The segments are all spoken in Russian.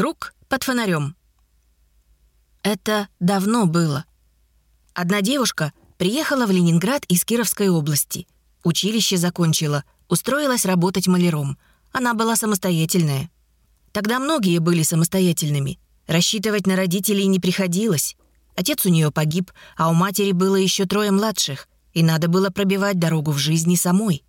Круг под фонарем. Это давно было. Одна девушка приехала в Ленинград из Кировской области. Училище закончила, устроилась работать маляром. Она была самостоятельная. Тогда многие были самостоятельными. Рассчитывать на родителей не приходилось. Отец у нее погиб, а у матери было еще трое младших, и надо было пробивать дорогу в жизни самой.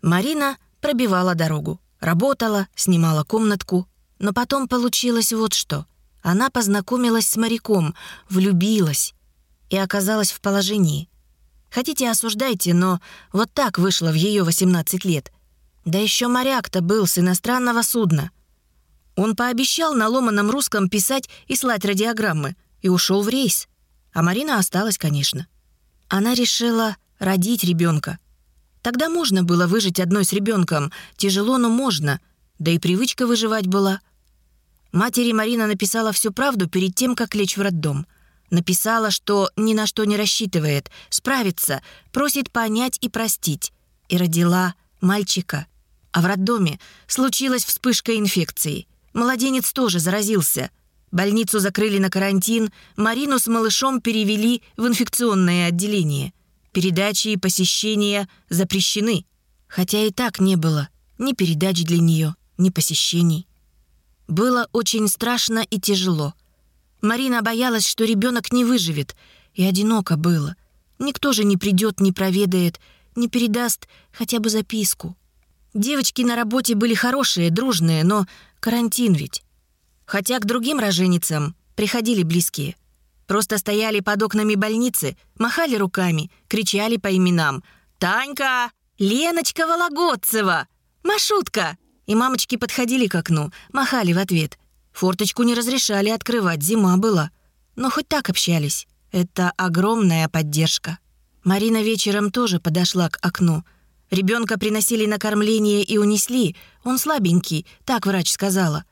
Марина пробивала дорогу, работала, снимала комнатку, но потом получилось вот что. Она познакомилась с моряком, влюбилась и оказалась в положении. Хотите, осуждайте, но вот так вышло в ее 18 лет. Да еще моряк-то был с иностранного судна. Он пообещал на ломаном русском писать и слать радиограммы и ушел в рейс. А Марина осталась, конечно. Она решила родить ребенка. Тогда можно было выжить одной с ребенком. Тяжело, но можно. Да и привычка выживать была. Матери Марина написала всю правду перед тем, как лечь в роддом. Написала, что ни на что не рассчитывает, справится, просит понять и простить. И родила мальчика. А в роддоме случилась вспышка инфекции. Младенец тоже заразился. Больницу закрыли на карантин, Марину с малышом перевели в инфекционное отделение. Передачи и посещения запрещены. Хотя и так не было ни передач для нее, ни посещений. Было очень страшно и тяжело. Марина боялась, что ребенок не выживет, и одиноко было. Никто же не придет, не проведает, не передаст хотя бы записку. Девочки на работе были хорошие, дружные, но карантин ведь. Хотя к другим роженицам приходили близкие. Просто стояли под окнами больницы, махали руками, кричали по именам. «Танька! Леночка Вологодцева! Машутка!» И мамочки подходили к окну, махали в ответ. Форточку не разрешали открывать, зима была. Но хоть так общались. Это огромная поддержка. Марина вечером тоже подошла к окну. Ребенка приносили на кормление и унесли. Он слабенький, так врач сказала.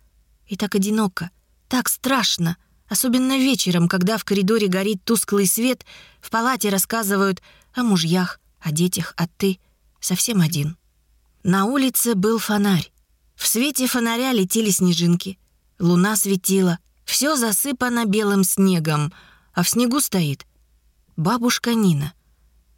И так одиноко, так страшно. Особенно вечером, когда в коридоре горит тусклый свет, в палате рассказывают о мужьях, о детях, а ты совсем один. На улице был фонарь. В свете фонаря летели снежинки. Луна светила. Все засыпано белым снегом. А в снегу стоит бабушка Нина.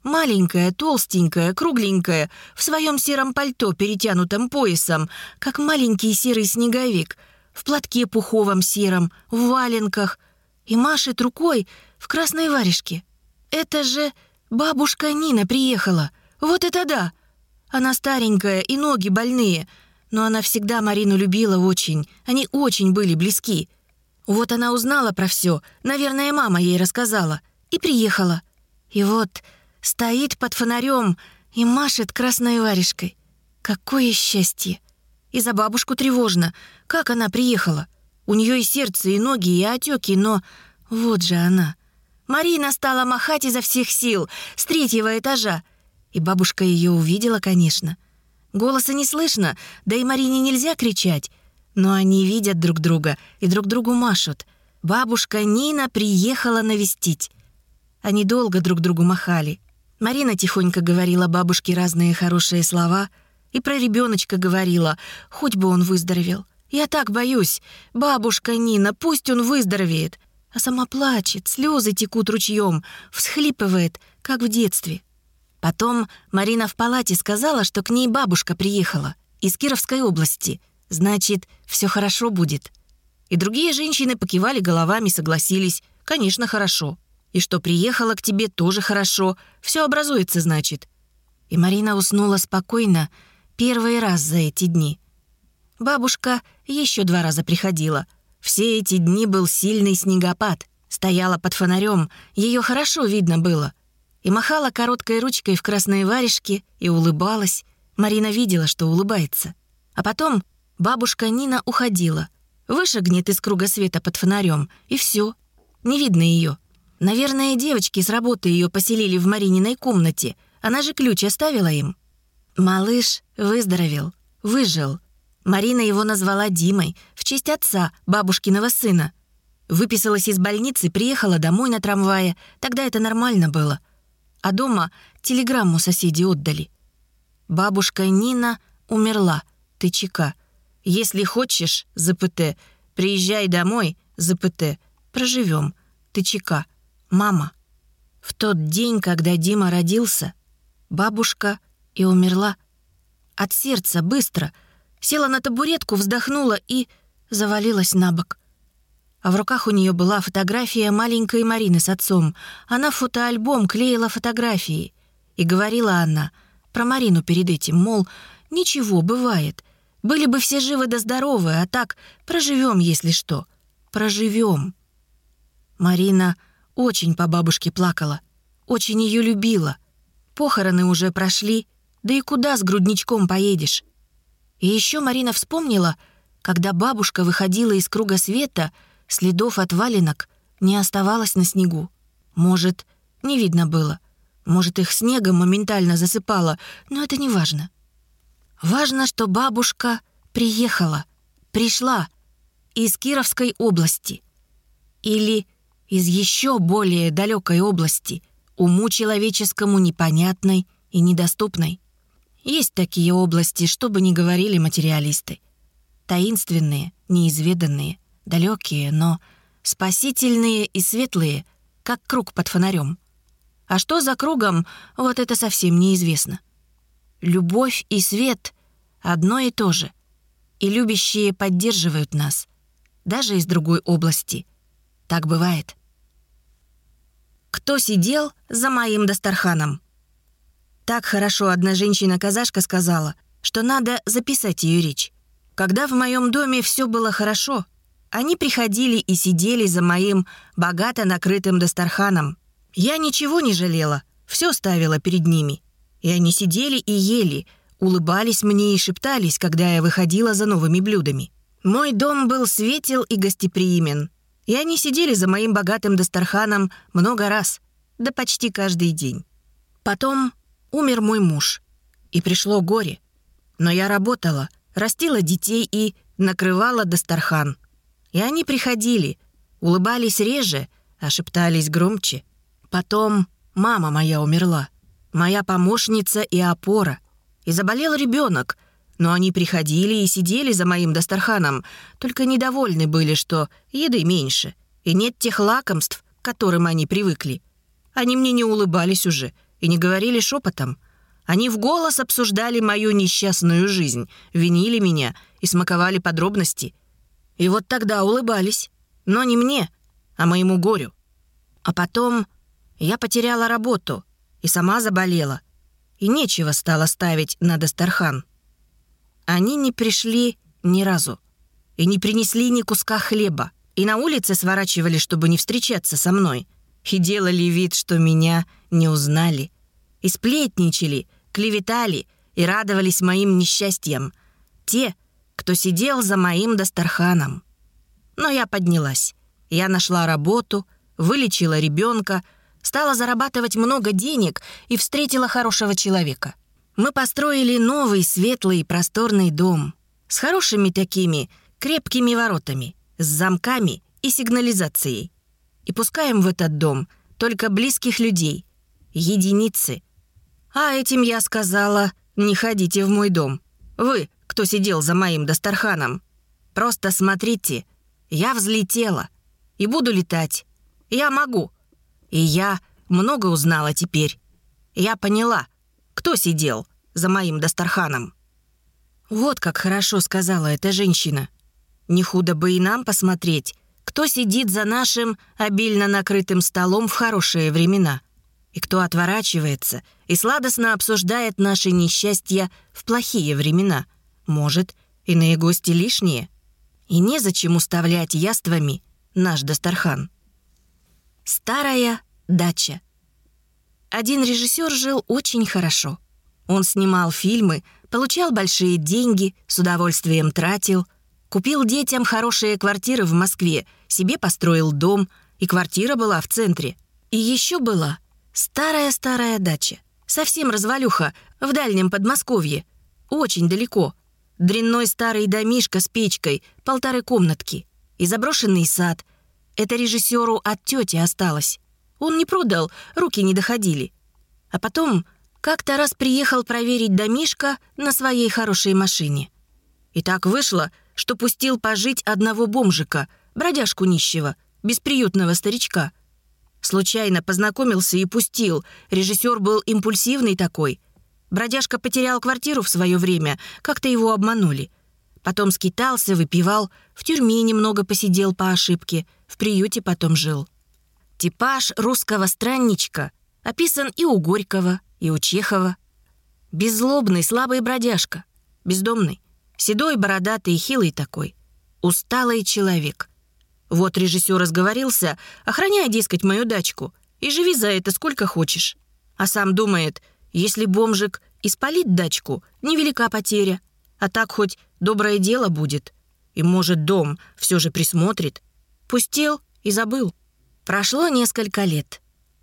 Маленькая, толстенькая, кругленькая, в своем сером пальто, перетянутом поясом, как маленький серый снеговик, в платке пуховом сером, в валенках, и машет рукой в красной варежке. Это же бабушка Нина приехала. Вот это да! Она старенькая и ноги больные — но она всегда Марину любила очень. Они очень были близки. Вот она узнала про все, наверное, мама ей рассказала, и приехала. И вот стоит под фонарем и машет красной варежкой. Какое счастье! И за бабушку тревожно. Как она приехала? У нее и сердце, и ноги, и отеки, но вот же она. Марина стала махать изо всех сил, с третьего этажа. И бабушка ее увидела, конечно — Голоса не слышно, да и Марине нельзя кричать. Но они видят друг друга и друг другу машут. Бабушка Нина приехала навестить. Они долго друг другу махали. Марина тихонько говорила бабушке разные хорошие слова и про ребеночка говорила, хоть бы он выздоровел. «Я так боюсь. Бабушка Нина, пусть он выздоровеет». А сама плачет, слезы текут ручьем, всхлипывает, как в детстве. Потом Марина в палате сказала, что к ней бабушка приехала из Кировской области. Значит, все хорошо будет. И другие женщины покивали головами, согласились. Конечно, хорошо. И что приехала к тебе тоже хорошо. Все образуется, значит. И Марина уснула спокойно первый раз за эти дни. Бабушка еще два раза приходила. Все эти дни был сильный снегопад. Стояла под фонарем, ее хорошо видно было — и махала короткой ручкой в красной варежке и улыбалась. Марина видела, что улыбается. А потом бабушка Нина уходила. Вышагнет из круга света под фонарем, и все. Не видно ее. Наверное, девочки с работы ее поселили в Марининой комнате. Она же ключ оставила им. Малыш выздоровел, выжил. Марина его назвала Димой в честь отца, бабушкиного сына. Выписалась из больницы, приехала домой на трамвае. Тогда это нормально было — а дома телеграмму соседи отдали. Бабушка Нина умерла, ТЧК. Если хочешь, ЗПТ, Приезжай домой, ЗПТ, проживем. Ты чека. Мама. В тот день, когда Дима родился, бабушка и умерла. От сердца быстро. Села на табуретку, вздохнула и завалилась на бок. А в руках у нее была фотография маленькой Марины с отцом. Она в фотоальбом клеила фотографии. И говорила она про Марину перед этим, мол, ничего, бывает. Были бы все живы да здоровы, а так проживем, если что. Проживем. Марина очень по бабушке плакала, очень ее любила. Похороны уже прошли, да и куда с грудничком поедешь? И еще Марина вспомнила, когда бабушка выходила из круга света, следов от валенок не оставалось на снегу. Может, не видно было. Может, их снегом моментально засыпало, но это не важно. Важно, что бабушка приехала, пришла из Кировской области. Или из еще более далекой области, уму человеческому непонятной и недоступной. Есть такие области, что бы ни говорили материалисты. Таинственные, неизведанные, далекие, но спасительные и светлые, как круг под фонарем. А что за кругом, вот это совсем неизвестно. Любовь и свет — одно и то же. И любящие поддерживают нас, даже из другой области. Так бывает. Кто сидел за моим Дастарханом? Так хорошо одна женщина-казашка сказала, что надо записать ее речь. Когда в моем доме все было хорошо, они приходили и сидели за моим богато накрытым дастарханом. Я ничего не жалела, все ставила перед ними. И они сидели и ели, улыбались мне и шептались, когда я выходила за новыми блюдами. Мой дом был светел и гостеприимен и они сидели за моим богатым дастарханом много раз, да почти каждый день. Потом умер мой муж, и пришло горе. Но я работала, растила детей и накрывала Дастархан. И они приходили, улыбались реже, а шептались громче. Потом мама моя умерла, моя помощница и опора. И заболел ребенок — но они приходили и сидели за моим Дастарханом, только недовольны были, что еды меньше, и нет тех лакомств, к которым они привыкли. Они мне не улыбались уже и не говорили шепотом. Они в голос обсуждали мою несчастную жизнь, винили меня и смаковали подробности. И вот тогда улыбались. Но не мне, а моему горю. А потом я потеряла работу и сама заболела. И нечего стало ставить на Дастархан. Они не пришли ни разу. И не принесли ни куска хлеба. И на улице сворачивали, чтобы не встречаться со мной. И делали вид, что меня не узнали. И сплетничали, клеветали и радовались моим несчастьям. Те, кто сидел за моим Дастарханом. Но я поднялась. Я нашла работу, вылечила ребенка, стала зарабатывать много денег и встретила хорошего человека. Мы построили новый, светлый, просторный дом с хорошими такими крепкими воротами, с замками и сигнализацией. И пускаем в этот дом только близких людей, единицы. А этим я сказала, не ходите в мой дом. Вы, кто сидел за моим Дастарханом. Просто смотрите, я взлетела и буду летать. Я могу. И я много узнала теперь. Я поняла, кто сидел за моим Дастарханом. Вот как хорошо сказала эта женщина. Не худо бы и нам посмотреть, кто сидит за нашим обильно накрытым столом в хорошие времена, и кто отворачивается и сладостно обсуждает наши несчастья в плохие времена. Может, иные гости лишние. И незачем уставлять яствами наш Дастархан. Старая дача. Один режиссер жил очень хорошо — он снимал фильмы, получал большие деньги, с удовольствием тратил, купил детям хорошие квартиры в Москве, себе построил дом, и квартира была в центре. И еще была старая-старая дача, совсем развалюха, в дальнем Подмосковье, очень далеко. Дрянной старый домишко с печкой, полторы комнатки и заброшенный сад. Это режиссеру от тети осталось. Он не продал, руки не доходили. А потом как-то раз приехал проверить домишко на своей хорошей машине. И так вышло, что пустил пожить одного бомжика, бродяжку нищего, бесприютного старичка. Случайно познакомился и пустил. Режиссер был импульсивный такой. Бродяжка потерял квартиру в свое время, как-то его обманули. Потом скитался, выпивал, в тюрьме немного посидел по ошибке, в приюте потом жил. Типаж русского странничка описан и у Горького, и у Чехова. Беззлобный, слабый бродяжка, бездомный, седой, бородатый хилый такой. Усталый человек. Вот режиссер разговорился, охраняй, дескать, мою дачку, и живи за это сколько хочешь. А сам думает, если бомжик испалит дачку, невелика потеря, а так хоть доброе дело будет. И, может, дом все же присмотрит. Пустел и забыл. Прошло несколько лет.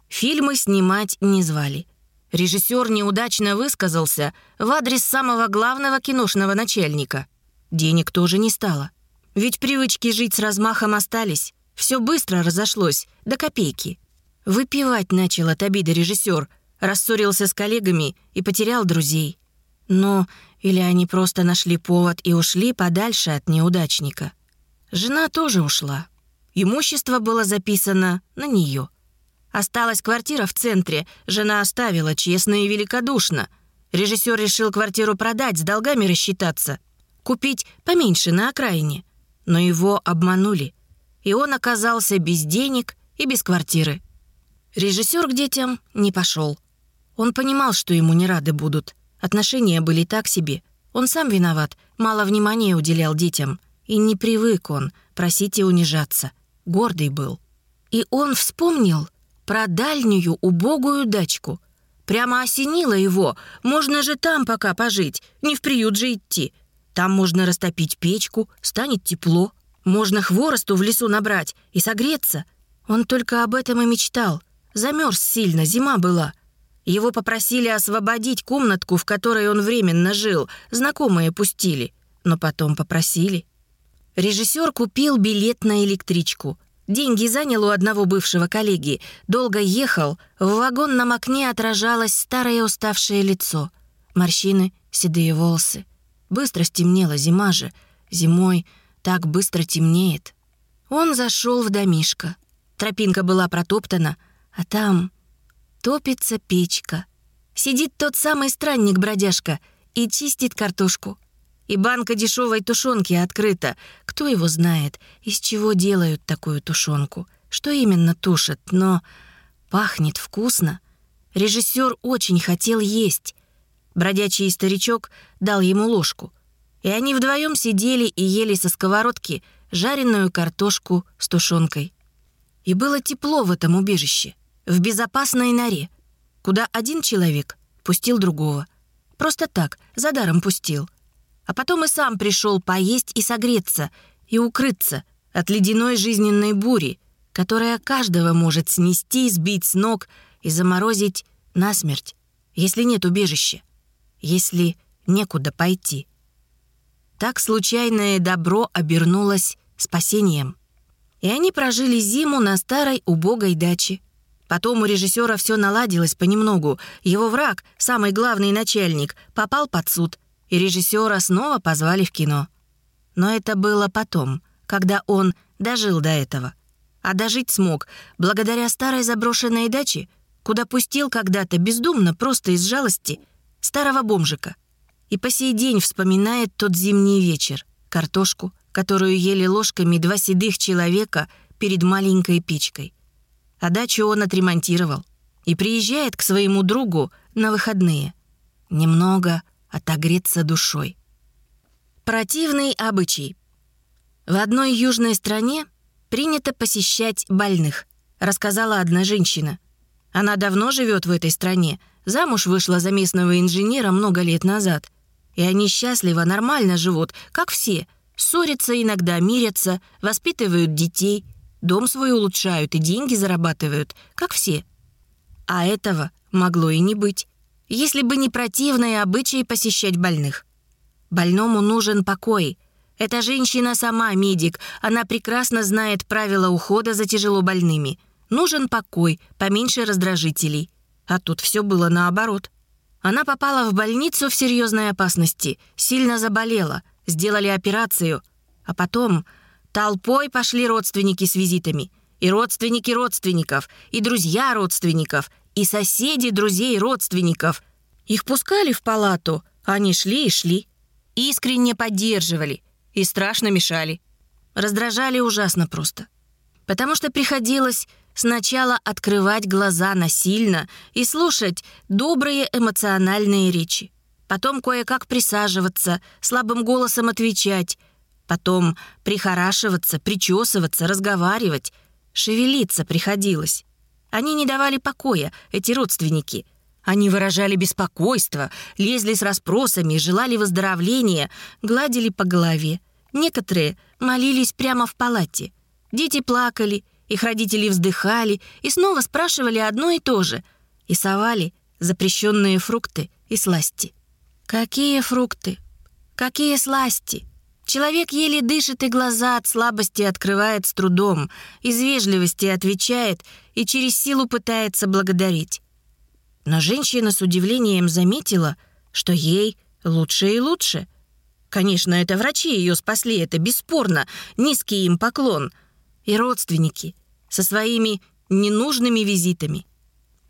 Фильмы снимать не звали. Режиссер неудачно высказался в адрес самого главного киношного начальника. Денег тоже не стало. Ведь привычки жить с размахом остались. Все быстро разошлось, до копейки. Выпивать начал от обиды режиссер, рассорился с коллегами и потерял друзей. Но или они просто нашли повод и ушли подальше от неудачника. Жена тоже ушла. Имущество было записано на нее. Осталась квартира в центре, жена оставила, честно и великодушно. Режиссер решил квартиру продать, с долгами рассчитаться. Купить поменьше на окраине. Но его обманули. И он оказался без денег и без квартиры. Режиссер к детям не пошел. Он понимал, что ему не рады будут. Отношения были так себе. Он сам виноват, мало внимания уделял детям. И не привык он просить и унижаться. Гордый был. И он вспомнил про дальнюю убогую дачку. Прямо осенило его. Можно же там пока пожить, не в приют же идти. Там можно растопить печку, станет тепло. Можно хворосту в лесу набрать и согреться. Он только об этом и мечтал. Замерз сильно, зима была. Его попросили освободить комнатку, в которой он временно жил. Знакомые пустили. Но потом попросили. Режиссер купил билет на электричку. Деньги занял у одного бывшего коллеги. Долго ехал. В вагонном окне отражалось старое уставшее лицо. Морщины, седые волосы. Быстро стемнело, зима же. Зимой так быстро темнеет. Он зашел в домишко. Тропинка была протоптана, а там Топится печка. Сидит тот самый странник-бродяжка и чистит картошку. И банка дешевой тушенки открыта. Кто его знает, из чего делают такую тушенку? Что именно тушат, но пахнет вкусно. Режиссер очень хотел есть. Бродячий старичок дал ему ложку. И они вдвоем сидели и ели со сковородки жареную картошку с тушенкой. И было тепло в этом убежище в безопасной норе, куда один человек пустил другого. Просто так, за даром пустил. А потом и сам пришел поесть и согреться, и укрыться от ледяной жизненной бури, которая каждого может снести, сбить с ног и заморозить насмерть, если нет убежища, если некуда пойти. Так случайное добро обернулось спасением. И они прожили зиму на старой убогой даче, Потом у режиссера все наладилось понемногу. Его враг, самый главный начальник, попал под суд, и режиссера снова позвали в кино. Но это было потом, когда он дожил до этого. А дожить смог благодаря старой заброшенной даче, куда пустил когда-то бездумно, просто из жалости, старого бомжика. И по сей день вспоминает тот зимний вечер, картошку, которую ели ложками два седых человека перед маленькой печкой а дачу он отремонтировал и приезжает к своему другу на выходные. Немного отогреться душой. Противный обычай. В одной южной стране принято посещать больных, рассказала одна женщина. Она давно живет в этой стране, замуж вышла за местного инженера много лет назад. И они счастливо, нормально живут, как все. Ссорятся иногда, мирятся, воспитывают детей – Дом свой улучшают и деньги зарабатывают, как все. А этого могло и не быть, если бы не противные обычаи посещать больных. Больному нужен покой. Эта женщина сама медик, она прекрасно знает правила ухода за тяжело больными. Нужен покой, поменьше раздражителей. А тут все было наоборот. Она попала в больницу в серьезной опасности, сильно заболела, сделали операцию, А потом толпой пошли родственники с визитами. И родственники родственников, и друзья родственников, и соседи друзей родственников. Их пускали в палату, они шли и шли. Искренне поддерживали и страшно мешали. Раздражали ужасно просто. Потому что приходилось сначала открывать глаза насильно и слушать добрые эмоциональные речи. Потом кое-как присаживаться, слабым голосом отвечать. Потом прихорашиваться, причесываться, разговаривать. Шевелиться приходилось. Они не давали покоя, эти родственники. Они выражали беспокойство, лезли с расспросами, желали выздоровления, гладили по голове. Некоторые молились прямо в палате. Дети плакали, их родители вздыхали и снова спрашивали одно и то же. И совали запрещенные фрукты и сласти. Какие фрукты? Какие сласти? Человек еле дышит и глаза от слабости открывает с трудом, из вежливости отвечает и через силу пытается благодарить. Но женщина с удивлением заметила, что ей лучше и лучше — Конечно, это врачи ее спасли, это бесспорно. Низкий им поклон. И родственники со своими ненужными визитами.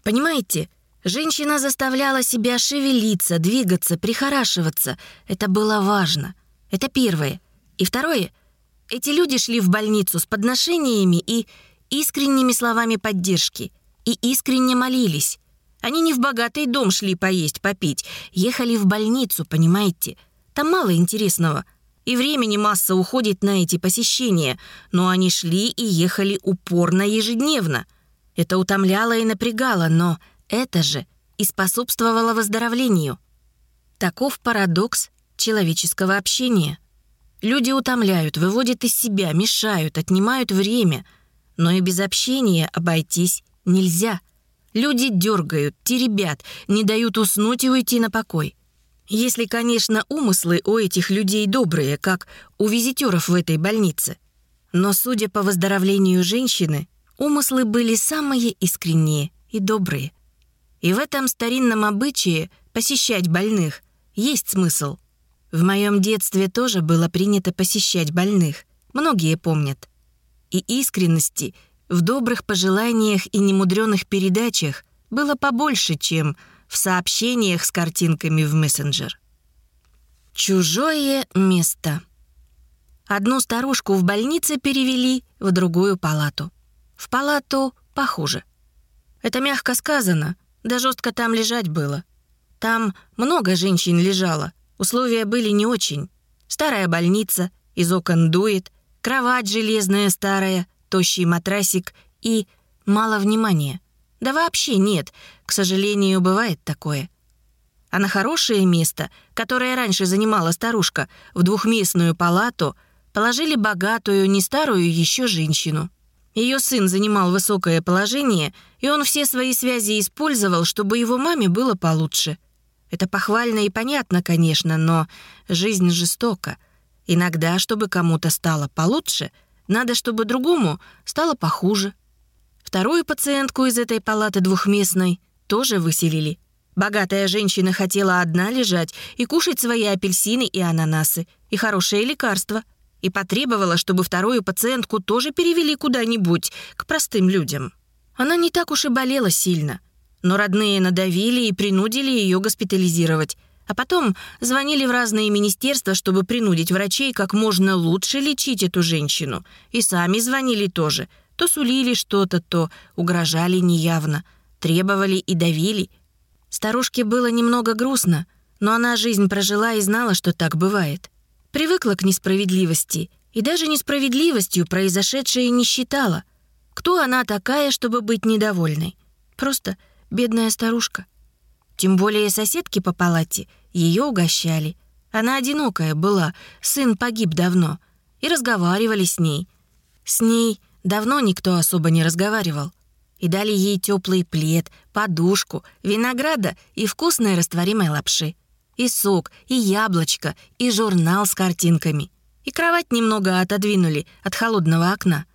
Понимаете, женщина заставляла себя шевелиться, двигаться, прихорашиваться. Это было важно. Это первое. И второе. Эти люди шли в больницу с подношениями и искренними словами поддержки. И искренне молились. Они не в богатый дом шли поесть, попить. Ехали в больницу, понимаете? Там мало интересного. И времени масса уходит на эти посещения, но они шли и ехали упорно ежедневно. Это утомляло и напрягало, но это же и способствовало выздоровлению. Таков парадокс человеческого общения. Люди утомляют, выводят из себя, мешают, отнимают время, но и без общения обойтись нельзя. Люди дергают, теребят, не дают уснуть и уйти на покой. Если, конечно, умыслы у этих людей добрые, как у визитеров в этой больнице. Но, судя по выздоровлению женщины, умыслы были самые искренние и добрые. И в этом старинном обычае посещать больных есть смысл. В моем детстве тоже было принято посещать больных, многие помнят. И искренности в добрых пожеланиях и немудреных передачах было побольше, чем в сообщениях с картинками в мессенджер. Чужое место. Одну старушку в больнице перевели в другую палату. В палату похуже. Это мягко сказано, да жестко там лежать было. Там много женщин лежало, условия были не очень. Старая больница, из окон дует, кровать железная старая, тощий матрасик и мало внимания. Да вообще нет, к сожалению, бывает такое. А на хорошее место, которое раньше занимала старушка, в двухместную палату, положили богатую, не старую еще женщину. Ее сын занимал высокое положение, и он все свои связи использовал, чтобы его маме было получше. Это похвально и понятно, конечно, но жизнь жестока. Иногда, чтобы кому-то стало получше, надо, чтобы другому стало похуже. Вторую пациентку из этой палаты двухместной тоже выселили. Богатая женщина хотела одна лежать и кушать свои апельсины и ананасы, и хорошее лекарство, и потребовала, чтобы вторую пациентку тоже перевели куда-нибудь, к простым людям. Она не так уж и болела сильно, но родные надавили и принудили ее госпитализировать, а потом звонили в разные министерства, чтобы принудить врачей как можно лучше лечить эту женщину, и сами звонили тоже – то сулили что-то, то угрожали неявно, требовали и давили. Старушке было немного грустно, но она жизнь прожила и знала, что так бывает. Привыкла к несправедливости и даже несправедливостью произошедшее не считала. Кто она такая, чтобы быть недовольной? Просто бедная старушка. Тем более соседки по палате ее угощали. Она одинокая была, сын погиб давно. И разговаривали с ней. С ней Давно никто особо не разговаривал. И дали ей теплый плед, подушку, винограда и вкусной растворимой лапши. И сок, и яблочко, и журнал с картинками. И кровать немного отодвинули от холодного окна.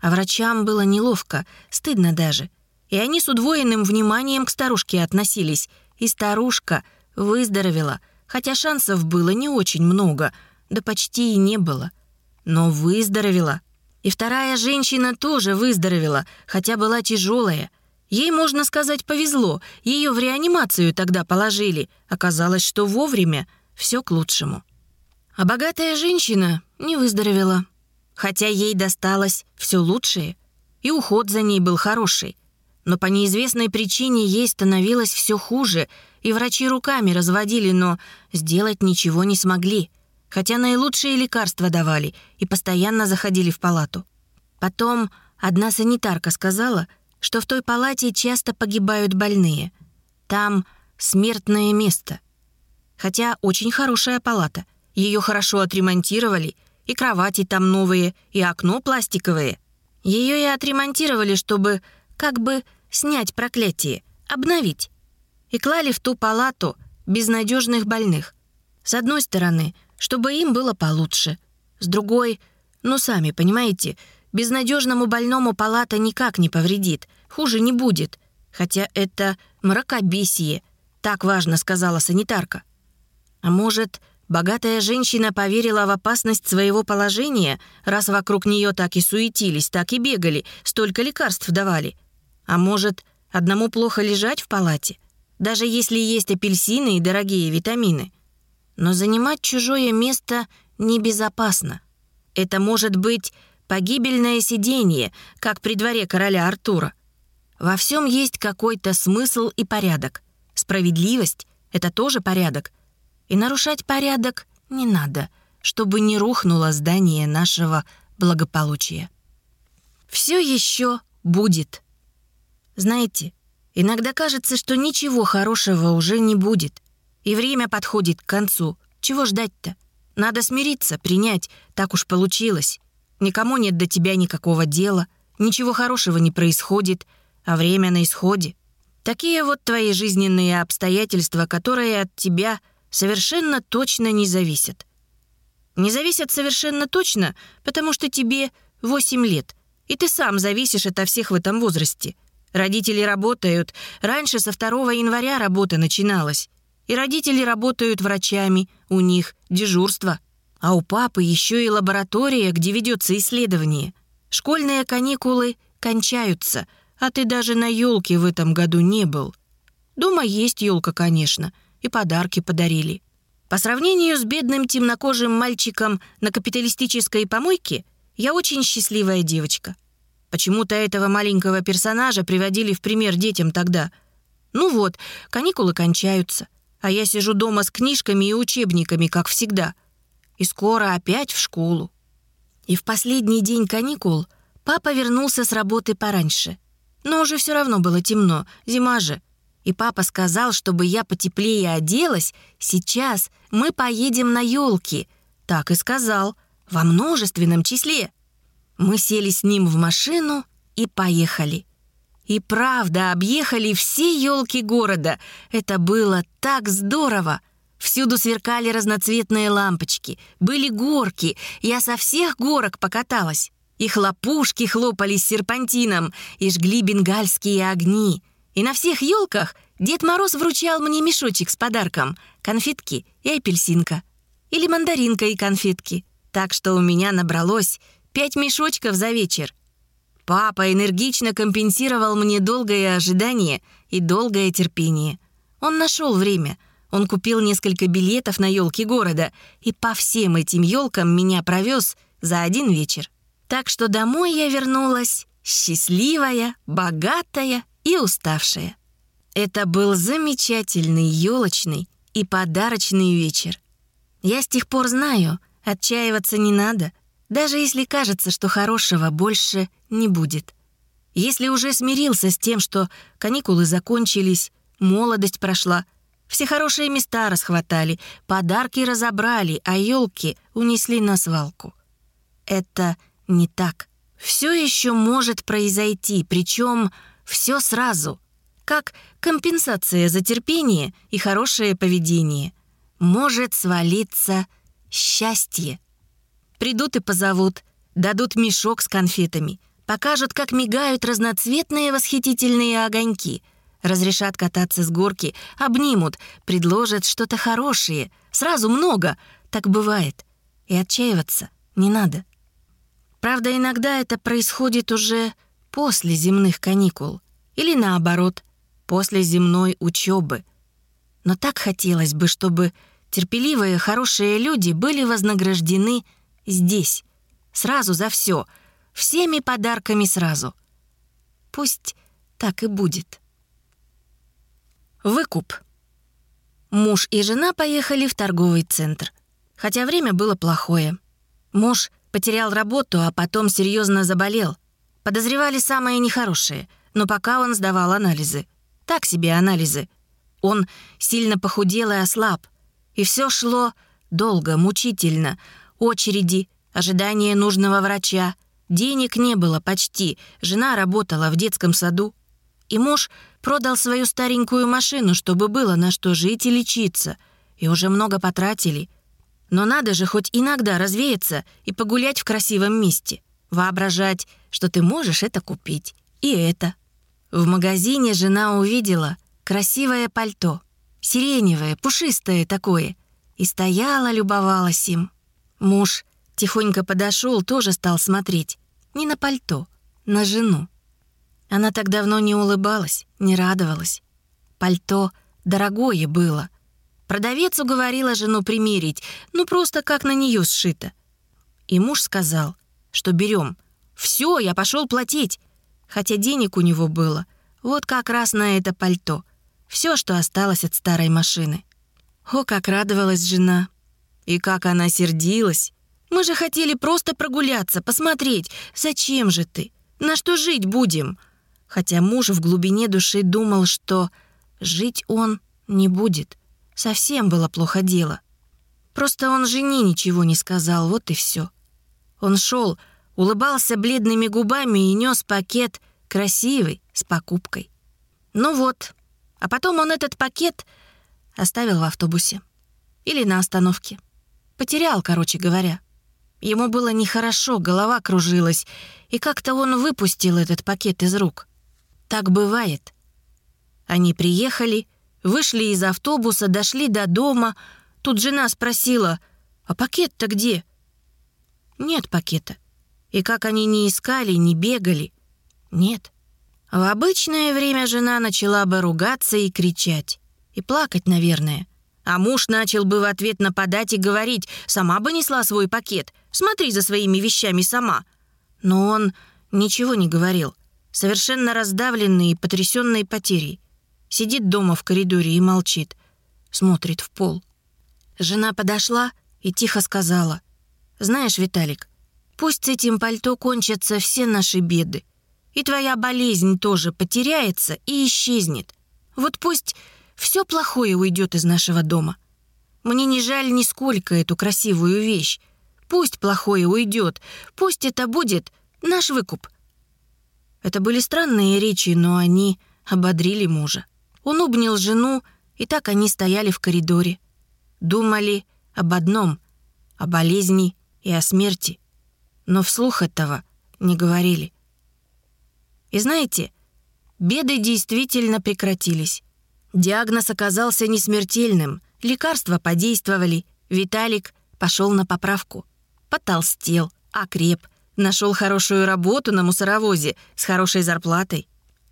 А врачам было неловко, стыдно даже. И они с удвоенным вниманием к старушке относились. И старушка выздоровела, хотя шансов было не очень много, да почти и не было. но выздоровела. И вторая женщина тоже выздоровела, хотя была тяжелая. Ей, можно сказать, повезло. Ее в реанимацию тогда положили. Оказалось, что вовремя все к лучшему. А богатая женщина не выздоровела. Хотя ей досталось все лучшее, и уход за ней был хороший. Но по неизвестной причине ей становилось все хуже, и врачи руками разводили, но сделать ничего не смогли. Хотя наилучшие лекарства давали и постоянно заходили в палату. Потом одна санитарка сказала, что в той палате часто погибают больные. Там смертное место. Хотя очень хорошая палата. Ее хорошо отремонтировали, и кровати там новые, и окно пластиковое. Ее и отремонтировали, чтобы как бы снять проклятие, обновить. И клали в ту палату безнадежных больных. С одной стороны, чтобы им было получше. С другой, ну сами понимаете, безнадежному больному палата никак не повредит, хуже не будет. Хотя это мракобесие, так важно сказала санитарка. А может, Богатая женщина поверила в опасность своего положения, раз вокруг нее так и суетились, так и бегали, столько лекарств давали. А может, одному плохо лежать в палате, даже если есть апельсины и дорогие витамины. Но занимать чужое место небезопасно. Это может быть погибельное сидение, как при дворе короля Артура. Во всем есть какой-то смысл и порядок. Справедливость — это тоже порядок — и нарушать порядок не надо, чтобы не рухнуло здание нашего благополучия. Все еще будет. Знаете, иногда кажется, что ничего хорошего уже не будет. И время подходит к концу. Чего ждать-то? Надо смириться, принять. Так уж получилось. Никому нет до тебя никакого дела. Ничего хорошего не происходит, а время на исходе. Такие вот твои жизненные обстоятельства, которые от тебя – совершенно точно не зависят. Не зависят совершенно точно, потому что тебе 8 лет, и ты сам зависишь от всех в этом возрасте. Родители работают. Раньше со 2 января работа начиналась. И родители работают врачами, у них дежурство. А у папы еще и лаборатория, где ведется исследование. Школьные каникулы кончаются, а ты даже на елке в этом году не был. Дома есть елка, конечно — и подарки подарили. По сравнению с бедным темнокожим мальчиком на капиталистической помойке, я очень счастливая девочка. Почему-то этого маленького персонажа приводили в пример детям тогда. Ну вот, каникулы кончаются, а я сижу дома с книжками и учебниками, как всегда. И скоро опять в школу. И в последний день каникул папа вернулся с работы пораньше. Но уже все равно было темно, зима же — и папа сказал, чтобы я потеплее оделась, сейчас мы поедем на елки. Так и сказал, во множественном числе. Мы сели с ним в машину и поехали. И правда, объехали все елки города. Это было так здорово. Всюду сверкали разноцветные лампочки, были горки. Я со всех горок покаталась. И хлопушки хлопались серпантином, и жгли бенгальские огни — и на всех елках Дед Мороз вручал мне мешочек с подарком, конфетки и апельсинка. Или мандаринка и конфетки. Так что у меня набралось пять мешочков за вечер. Папа энергично компенсировал мне долгое ожидание и долгое терпение. Он нашел время. Он купил несколько билетов на елки города и по всем этим елкам меня провез за один вечер. Так что домой я вернулась счастливая, богатая и уставшая. Это был замечательный елочный и подарочный вечер. Я с тех пор знаю, отчаиваться не надо, даже если кажется, что хорошего больше не будет. Если уже смирился с тем, что каникулы закончились, молодость прошла, все хорошие места расхватали, подарки разобрали, а елки унесли на свалку. Это не так. Все еще может произойти, причем все сразу, как компенсация за терпение и хорошее поведение. Может свалиться счастье. Придут и позовут, дадут мешок с конфетами, покажут, как мигают разноцветные восхитительные огоньки, разрешат кататься с горки, обнимут, предложат что-то хорошее, сразу много, так бывает. И отчаиваться не надо. Правда, иногда это происходит уже после земных каникул. Или наоборот, после земной учебы. Но так хотелось бы, чтобы терпеливые, хорошие люди были вознаграждены здесь, сразу за все, всеми подарками сразу. Пусть так и будет. Выкуп. Муж и жена поехали в торговый центр, хотя время было плохое. Муж Потерял работу, а потом серьезно заболел. Подозревали самое нехорошее, но пока он сдавал анализы. Так себе анализы. Он сильно похудел и ослаб. И все шло долго, мучительно. Очереди, ожидание нужного врача. Денег не было почти. Жена работала в детском саду. И муж продал свою старенькую машину, чтобы было на что жить и лечиться. И уже много потратили. Но надо же хоть иногда развеяться и погулять в красивом месте. Воображать, что ты можешь это купить. И это. В магазине жена увидела красивое пальто. Сиреневое, пушистое такое. И стояла, любовалась им. Муж тихонько подошел, тоже стал смотреть. Не на пальто, на жену. Она так давно не улыбалась, не радовалась. Пальто дорогое было, Продавец уговорила жену примерить, ну просто как на нее сшито. И муж сказал, что берем. Все, я пошел платить. Хотя денег у него было. Вот как раз на это пальто. Все, что осталось от старой машины. О, как радовалась жена. И как она сердилась. Мы же хотели просто прогуляться, посмотреть. Зачем же ты? На что жить будем? Хотя муж в глубине души думал, что жить он не будет. Совсем было плохо дело. Просто он жене ничего не сказал, вот и все. Он шел, улыбался бледными губами и нес пакет красивый, с покупкой. Ну вот, а потом он этот пакет оставил в автобусе. Или на остановке. Потерял, короче говоря. Ему было нехорошо, голова кружилась, и как-то он выпустил этот пакет из рук. Так бывает. Они приехали, Вышли из автобуса, дошли до дома. Тут жена спросила, «А пакет-то где?» Нет пакета. И как они не искали, не бегали. Нет. В обычное время жена начала бы ругаться и кричать. И плакать, наверное. А муж начал бы в ответ нападать и говорить, «Сама бы несла свой пакет. Смотри за своими вещами сама». Но он ничего не говорил, совершенно раздавленный и потрясенный потерей. Сидит дома в коридоре и молчит. Смотрит в пол. Жена подошла и тихо сказала. «Знаешь, Виталик, пусть с этим пальто кончатся все наши беды. И твоя болезнь тоже потеряется и исчезнет. Вот пусть все плохое уйдет из нашего дома. Мне не жаль нисколько эту красивую вещь. Пусть плохое уйдет, пусть это будет наш выкуп». Это были странные речи, но они ободрили мужа. Он обнял жену, и так они стояли в коридоре. Думали об одном — о болезни и о смерти. Но вслух этого не говорили. И знаете, беды действительно прекратились. Диагноз оказался несмертельным, лекарства подействовали, Виталик пошел на поправку. Потолстел, окреп, нашел хорошую работу на мусоровозе с хорошей зарплатой.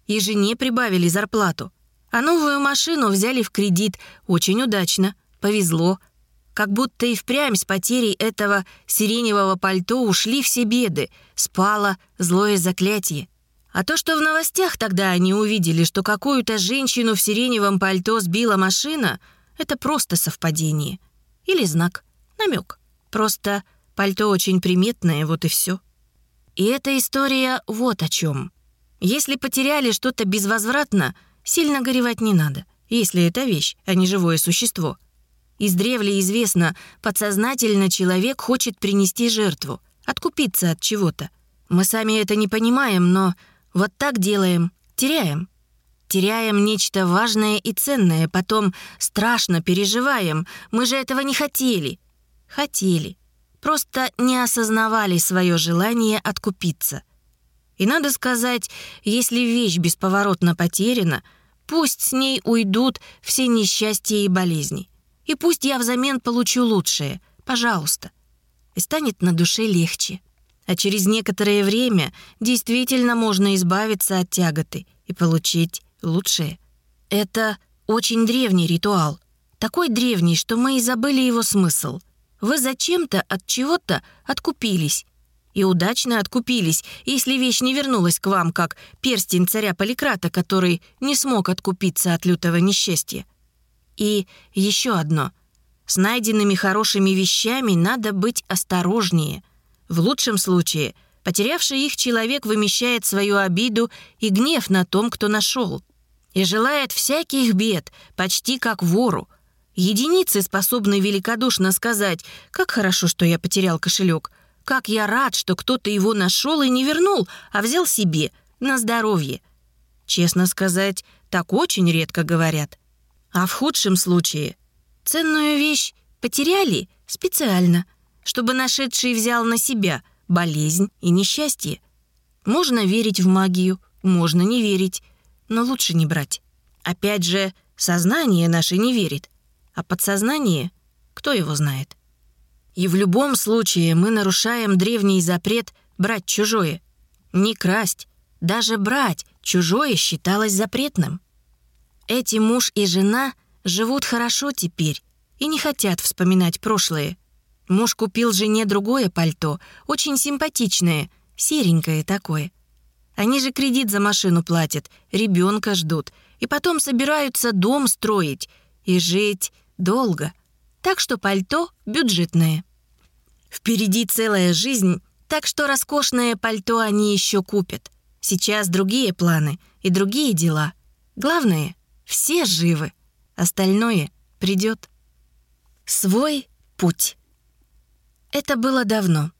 И жене прибавили зарплату — а новую машину взяли в кредит очень удачно, повезло. Как будто и впрямь с потерей этого сиреневого пальто ушли все беды, спало злое заклятие. А то, что в новостях тогда они увидели, что какую-то женщину в сиреневом пальто сбила машина, это просто совпадение. Или знак, намек. Просто пальто очень приметное, вот и все. И эта история вот о чем. Если потеряли что-то безвозвратно — Сильно горевать не надо, если это вещь, а не живое существо. Издревле известно, подсознательно человек хочет принести жертву, откупиться от чего-то. Мы сами это не понимаем, но вот так делаем, теряем. Теряем нечто важное и ценное, потом страшно переживаем. Мы же этого не хотели. Хотели. Просто не осознавали свое желание откупиться. И надо сказать, если вещь бесповоротно потеряна, пусть с ней уйдут все несчастья и болезни. И пусть я взамен получу лучшее, пожалуйста. И станет на душе легче. А через некоторое время действительно можно избавиться от тяготы и получить лучшее. Это очень древний ритуал. Такой древний, что мы и забыли его смысл. Вы зачем-то от чего-то откупились. И удачно откупились, если вещь не вернулась к вам, как перстень царя Поликрата, который не смог откупиться от лютого несчастья. И еще одно. С найденными хорошими вещами надо быть осторожнее. В лучшем случае потерявший их человек вымещает свою обиду и гнев на том, кто нашел. И желает всяких бед, почти как вору. Единицы способны великодушно сказать, как хорошо, что я потерял кошелек, как я рад, что кто-то его нашел и не вернул, а взял себе, на здоровье. Честно сказать, так очень редко говорят. А в худшем случае ценную вещь потеряли специально, чтобы нашедший взял на себя болезнь и несчастье. Можно верить в магию, можно не верить, но лучше не брать. Опять же, сознание наше не верит, а подсознание, кто его знает. И в любом случае мы нарушаем древний запрет брать чужое. Не красть, даже брать чужое считалось запретным. Эти муж и жена живут хорошо теперь и не хотят вспоминать прошлое. Муж купил жене другое пальто, очень симпатичное, серенькое такое. Они же кредит за машину платят, ребенка ждут, и потом собираются дом строить и жить долго. Так что пальто бюджетное. Впереди целая жизнь, так что роскошное пальто они еще купят. Сейчас другие планы и другие дела. Главное, все живы. Остальное придет. Свой путь. Это было давно.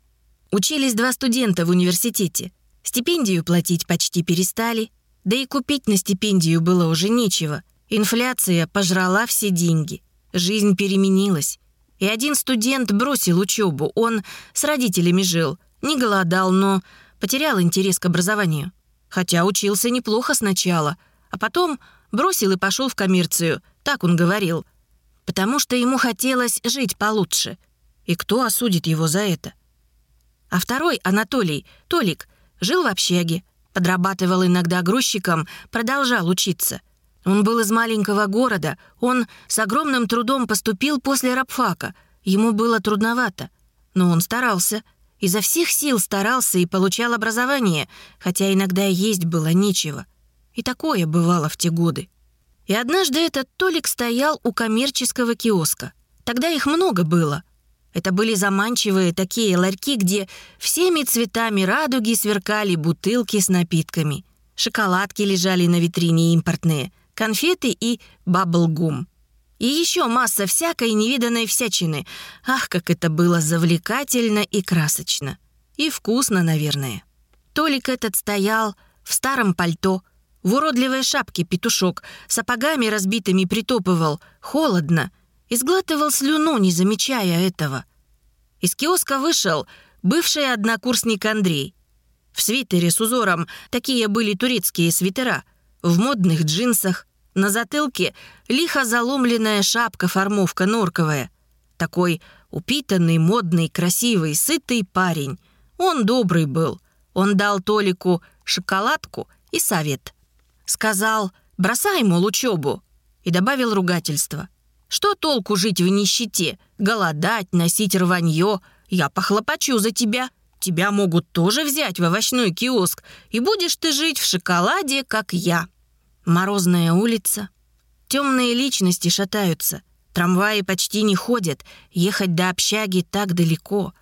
Учились два студента в университете. Стипендию платить почти перестали. Да и купить на стипендию было уже нечего. Инфляция пожрала все деньги. Жизнь переменилась. И один студент бросил учебу. Он с родителями жил. Не голодал, но потерял интерес к образованию. Хотя учился неплохо сначала, а потом бросил и пошел в коммерцию. Так он говорил. Потому что ему хотелось жить получше. И кто осудит его за это? А второй, Анатолий, Толик, жил в общаге, подрабатывал иногда грузчиком, продолжал учиться — он был из маленького города, он с огромным трудом поступил после рабфака. Ему было трудновато, но он старался. Изо всех сил старался и получал образование, хотя иногда есть было нечего. И такое бывало в те годы. И однажды этот Толик стоял у коммерческого киоска. Тогда их много было. Это были заманчивые такие ларьки, где всеми цветами радуги сверкали бутылки с напитками. Шоколадки лежали на витрине импортные — конфеты и баблгум. И еще масса всякой невиданной всячины. Ах, как это было завлекательно и красочно. И вкусно, наверное. Толик этот стоял в старом пальто, в уродливой шапке петушок, сапогами разбитыми притопывал, холодно, и сглатывал слюну, не замечая этого. Из киоска вышел бывший однокурсник Андрей. В свитере с узором такие были турецкие свитера — в модных джинсах, на затылке лихо заломленная шапка-формовка норковая. Такой упитанный, модный, красивый, сытый парень. Он добрый был. Он дал Толику шоколадку и совет. Сказал, бросай, мол, учебу. И добавил ругательство. Что толку жить в нищете, голодать, носить рванье? Я похлопочу за тебя. Тебя могут тоже взять в овощной киоск, и будешь ты жить в шоколаде, как я. Морозная улица. Темные личности шатаются. Трамваи почти не ходят. Ехать до общаги так далеко.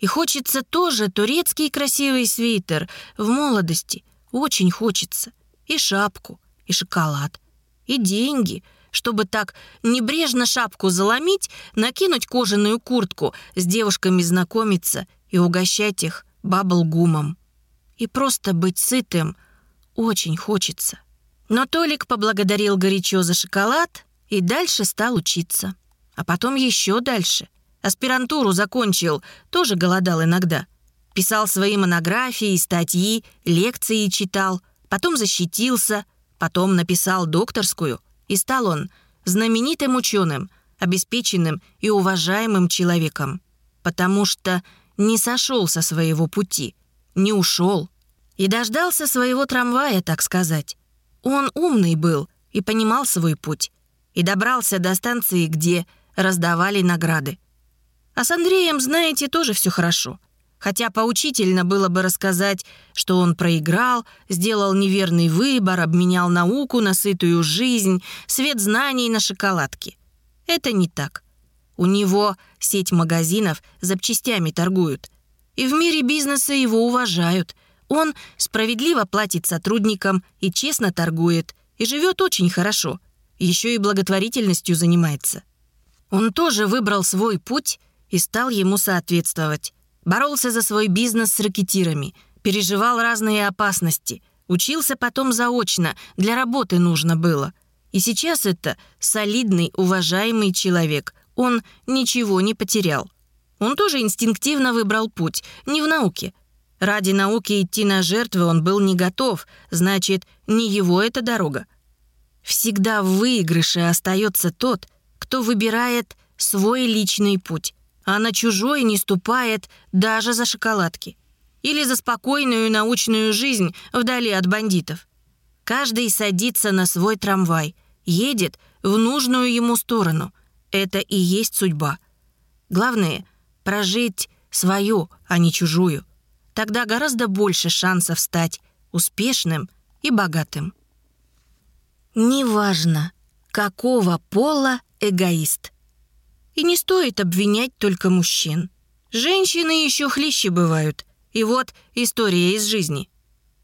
И хочется тоже турецкий красивый свитер. В молодости очень хочется. И шапку, и шоколад, и деньги, чтобы так небрежно шапку заломить, накинуть кожаную куртку, с девушками знакомиться и угощать их баблгумом. И просто быть сытым очень хочется. Но Толик поблагодарил горячо за шоколад и дальше стал учиться. А потом еще дальше. Аспирантуру закончил, тоже голодал иногда. Писал свои монографии, статьи, лекции читал. Потом защитился, потом написал докторскую. И стал он знаменитым ученым, обеспеченным и уважаемым человеком. Потому что не сошел со своего пути, не ушел. И дождался своего трамвая, так сказать. Он умный был и понимал свой путь. И добрался до станции, где раздавали награды. А с Андреем, знаете, тоже все хорошо. Хотя поучительно было бы рассказать, что он проиграл, сделал неверный выбор, обменял науку на сытую жизнь, свет знаний на шоколадки. Это не так. У него сеть магазинов запчастями торгуют. И в мире бизнеса его уважают. Он справедливо платит сотрудникам и честно торгует, и живет очень хорошо. Еще и благотворительностью занимается. Он тоже выбрал свой путь и стал ему соответствовать. Боролся за свой бизнес с ракетирами, переживал разные опасности, учился потом заочно, для работы нужно было. И сейчас это солидный, уважаемый человек. Он ничего не потерял. Он тоже инстинктивно выбрал путь, не в науке. Ради науки идти на жертвы он был не готов, значит, не его эта дорога. Всегда в выигрыше остается тот, кто выбирает свой личный путь, а на чужой не ступает даже за шоколадки. Или за спокойную научную жизнь вдали от бандитов. Каждый садится на свой трамвай, едет в нужную ему сторону. Это и есть судьба. Главное — прожить свою, а не чужую. Тогда гораздо больше шансов стать успешным и богатым. Неважно, какого пола эгоист. И не стоит обвинять только мужчин. Женщины еще хлеще бывают. И вот история из жизни.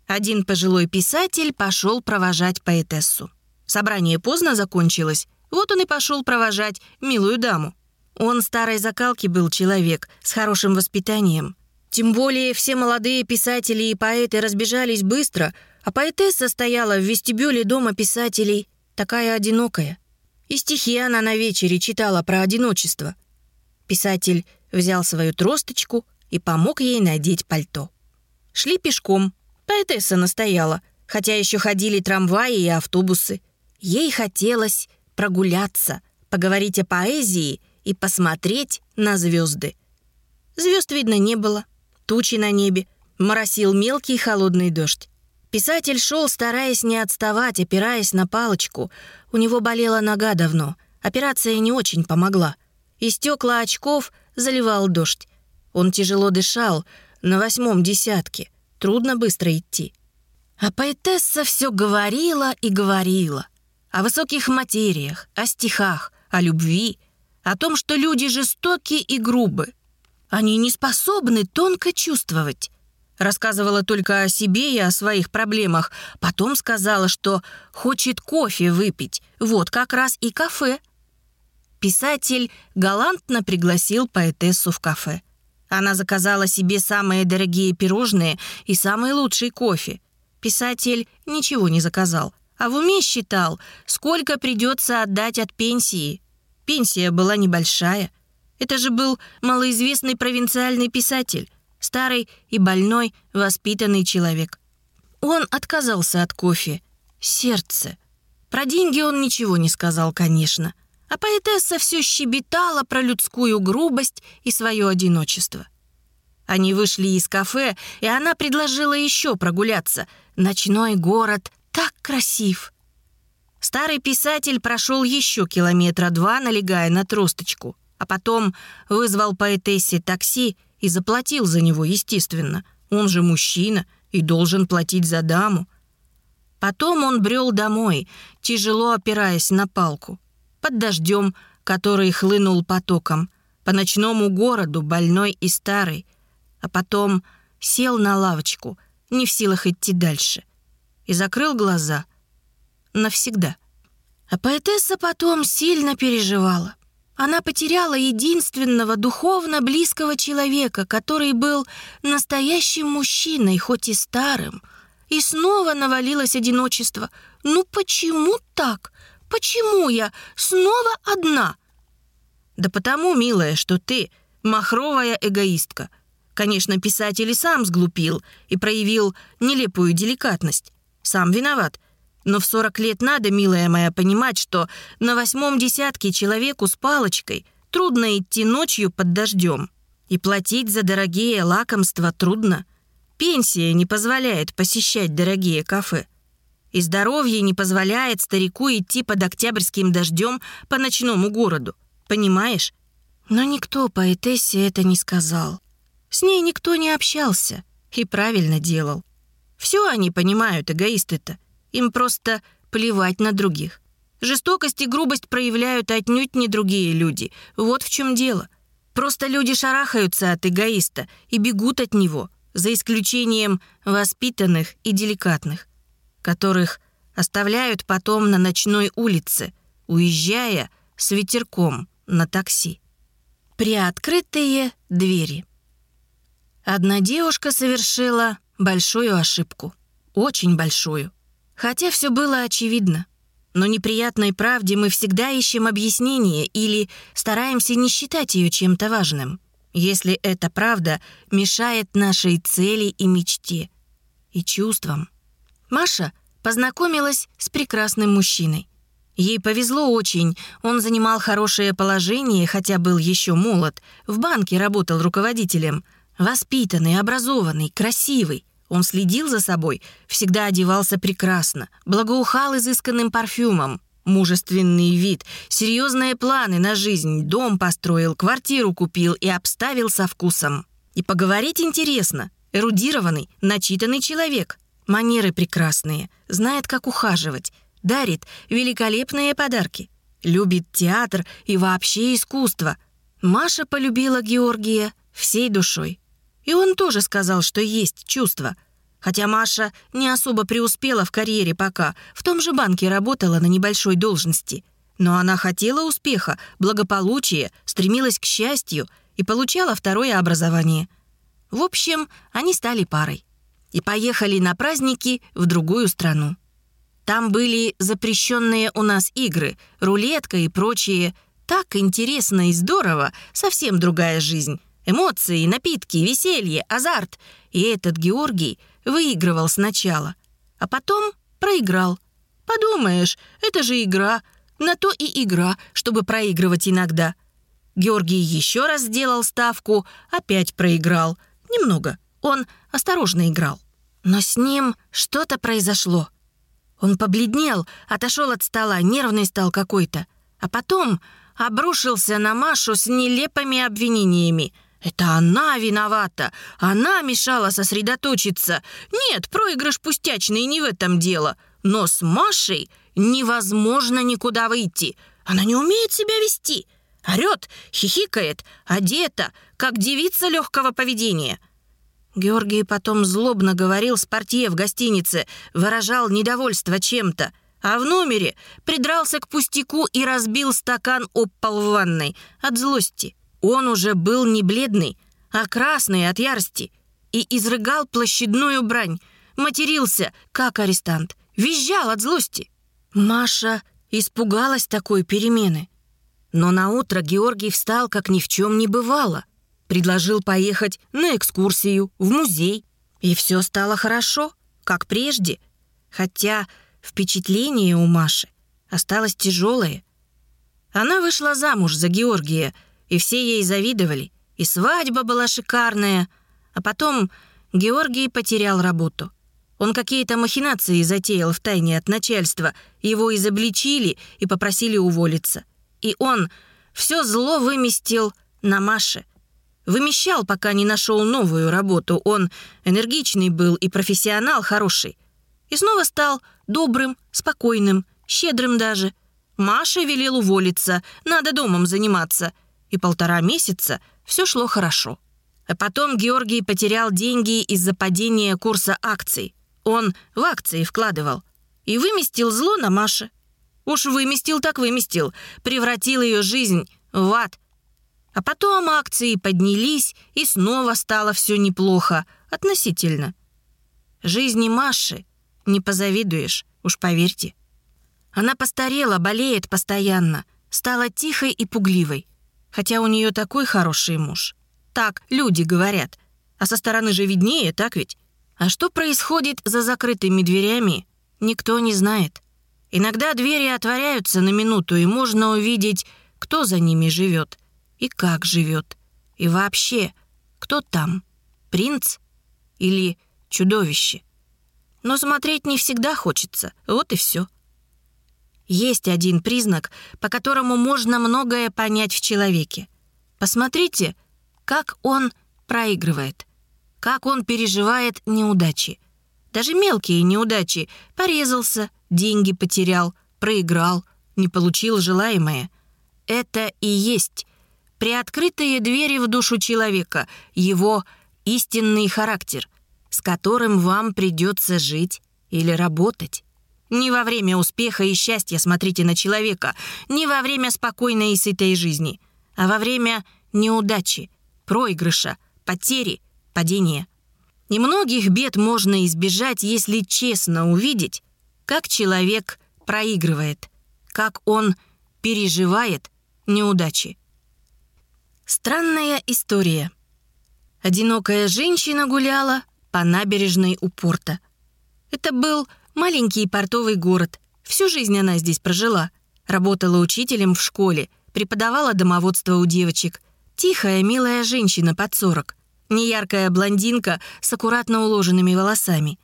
Один пожилой писатель пошел провожать поэтессу. Собрание поздно закончилось, вот он и пошел провожать милую даму. Он старой закалки был человек, с хорошим воспитанием. Тем более все молодые писатели и поэты разбежались быстро, а поэтесса стояла в вестибюле дома писателей, такая одинокая. И стихи она на вечере читала про одиночество. Писатель взял свою тросточку и помог ей надеть пальто. Шли пешком. Поэтесса настояла, хотя еще ходили трамваи и автобусы. Ей хотелось прогуляться, поговорить о поэзии и посмотреть на звезды. Звезд видно не было. Тучи на небе. Моросил мелкий холодный дождь. Писатель шел, стараясь не отставать, опираясь на палочку. У него болела нога давно. Операция не очень помогла. И стекла очков заливал дождь. Он тяжело дышал, на восьмом десятке. Трудно быстро идти. А поэтесса все говорила и говорила. О высоких материях, о стихах, о любви, о том, что люди жестоки и грубы. Они не способны тонко чувствовать. Рассказывала только о себе и о своих проблемах. Потом сказала, что хочет кофе выпить. Вот как раз и кафе. Писатель галантно пригласил поэтессу в кафе. Она заказала себе самые дорогие пирожные и самый лучший кофе. Писатель ничего не заказал, а в уме считал, сколько придется отдать от пенсии. Пенсия была небольшая. Это же был малоизвестный провинциальный писатель старый и больной, воспитанный человек. Он отказался от кофе. Сердце. Про деньги он ничего не сказал, конечно. А поэтесса все щебетала про людскую грубость и свое одиночество. Они вышли из кафе, и она предложила еще прогуляться. Ночной город так красив. Старый писатель прошел еще километра два, налегая на тросточку, а потом вызвал поэтессе такси и заплатил за него, естественно. Он же мужчина и должен платить за даму. Потом он брел домой, тяжело опираясь на палку. Под дождем, который хлынул потоком. По ночному городу, больной и старый. А потом сел на лавочку, не в силах идти дальше. И закрыл глаза. Навсегда. А поэтесса потом сильно переживала. Она потеряла единственного духовно близкого человека, который был настоящим мужчиной, хоть и старым. И снова навалилось одиночество. «Ну почему так? Почему я снова одна?» «Да потому, милая, что ты махровая эгоистка. Конечно, писатель и сам сглупил и проявил нелепую деликатность. Сам виноват. Но в 40 лет надо, милая моя, понимать, что на восьмом десятке человеку с палочкой трудно идти ночью под дождем. И платить за дорогие лакомства трудно. Пенсия не позволяет посещать дорогие кафе. И здоровье не позволяет старику идти под октябрьским дождем по ночному городу. Понимаешь? Но никто поэтессе это не сказал. С ней никто не общался. И правильно делал. Все они понимают, эгоисты-то. Им просто плевать на других. Жестокость и грубость проявляют отнюдь не другие люди. Вот в чем дело. Просто люди шарахаются от эгоиста и бегут от него, за исключением воспитанных и деликатных, которых оставляют потом на ночной улице, уезжая с ветерком на такси. Приоткрытые двери. Одна девушка совершила большую ошибку. Очень большую. Хотя все было очевидно. Но неприятной правде мы всегда ищем объяснение или стараемся не считать ее чем-то важным, если эта правда мешает нашей цели и мечте, и чувствам. Маша познакомилась с прекрасным мужчиной. Ей повезло очень, он занимал хорошее положение, хотя был еще молод, в банке работал руководителем, воспитанный, образованный, красивый. Он следил за собой, всегда одевался прекрасно, благоухал изысканным парфюмом. Мужественный вид, серьезные планы на жизнь, дом построил, квартиру купил и обставил со вкусом. И поговорить интересно. Эрудированный, начитанный человек. Манеры прекрасные, знает, как ухаживать. Дарит великолепные подарки. Любит театр и вообще искусство. Маша полюбила Георгия всей душой. И он тоже сказал, что есть чувства. Хотя Маша не особо преуспела в карьере пока, в том же банке работала на небольшой должности. Но она хотела успеха, благополучия, стремилась к счастью и получала второе образование. В общем, они стали парой. И поехали на праздники в другую страну. Там были запрещенные у нас игры, рулетка и прочие. Так интересно и здорово, совсем другая жизнь. Эмоции, напитки, веселье, азарт. И этот Георгий выигрывал сначала, а потом проиграл. Подумаешь, это же игра. На то и игра, чтобы проигрывать иногда. Георгий еще раз сделал ставку, опять проиграл. Немного. Он осторожно играл. Но с ним что-то произошло. Он побледнел, отошел от стола, нервный стал какой-то. А потом обрушился на Машу с нелепыми обвинениями — это она виновата. Она мешала сосредоточиться. Нет, проигрыш пустячный, не в этом дело. Но с Машей невозможно никуда выйти. Она не умеет себя вести. Орет, хихикает, одета, как девица легкого поведения. Георгий потом злобно говорил с портье в гостинице, выражал недовольство чем-то. А в номере придрался к пустяку и разбил стакан об пол в ванной от злости. Он уже был не бледный, а красный от ярости и изрыгал площадную брань, матерился, как арестант, визжал от злости. Маша испугалась такой перемены. Но на утро Георгий встал, как ни в чем не бывало. Предложил поехать на экскурсию, в музей. И все стало хорошо, как прежде. Хотя впечатление у Маши осталось тяжелое. Она вышла замуж за Георгия — и все ей завидовали, и свадьба была шикарная. А потом Георгий потерял работу. Он какие-то махинации затеял в тайне от начальства, его изобличили и попросили уволиться. И он все зло выместил на Маше. Вымещал, пока не нашел новую работу. Он энергичный был и профессионал хороший. И снова стал добрым, спокойным, щедрым даже. Маше велел уволиться, надо домом заниматься — и полтора месяца все шло хорошо. А потом Георгий потерял деньги из-за падения курса акций. Он в акции вкладывал. И выместил зло на Маше. Уж выместил так выместил. Превратил ее жизнь в ад. А потом акции поднялись, и снова стало все неплохо. Относительно. Жизни Маши не позавидуешь, уж поверьте. Она постарела, болеет постоянно, стала тихой и пугливой. Хотя у нее такой хороший муж. Так люди говорят. А со стороны же виднее, так ведь? А что происходит за закрытыми дверями, никто не знает. Иногда двери отворяются на минуту, и можно увидеть, кто за ними живет и как живет. И вообще, кто там? Принц или чудовище? Но смотреть не всегда хочется, вот и все. Есть один признак, по которому можно многое понять в человеке. Посмотрите, как он проигрывает, как он переживает неудачи. Даже мелкие неудачи. Порезался, деньги потерял, проиграл, не получил желаемое. Это и есть приоткрытые двери в душу человека, его истинный характер, с которым вам придется жить или работать. Не во время успеха и счастья смотрите на человека, не во время спокойной и сытой жизни, а во время неудачи, проигрыша, потери, падения. Немногих бед можно избежать, если честно увидеть, как человек проигрывает, как он переживает неудачи. Странная история. Одинокая женщина гуляла по набережной у порта. Это был маленький портовый город. Всю жизнь она здесь прожила. Работала учителем в школе, преподавала домоводство у девочек. Тихая, милая женщина под сорок. Неяркая блондинка с аккуратно уложенными волосами.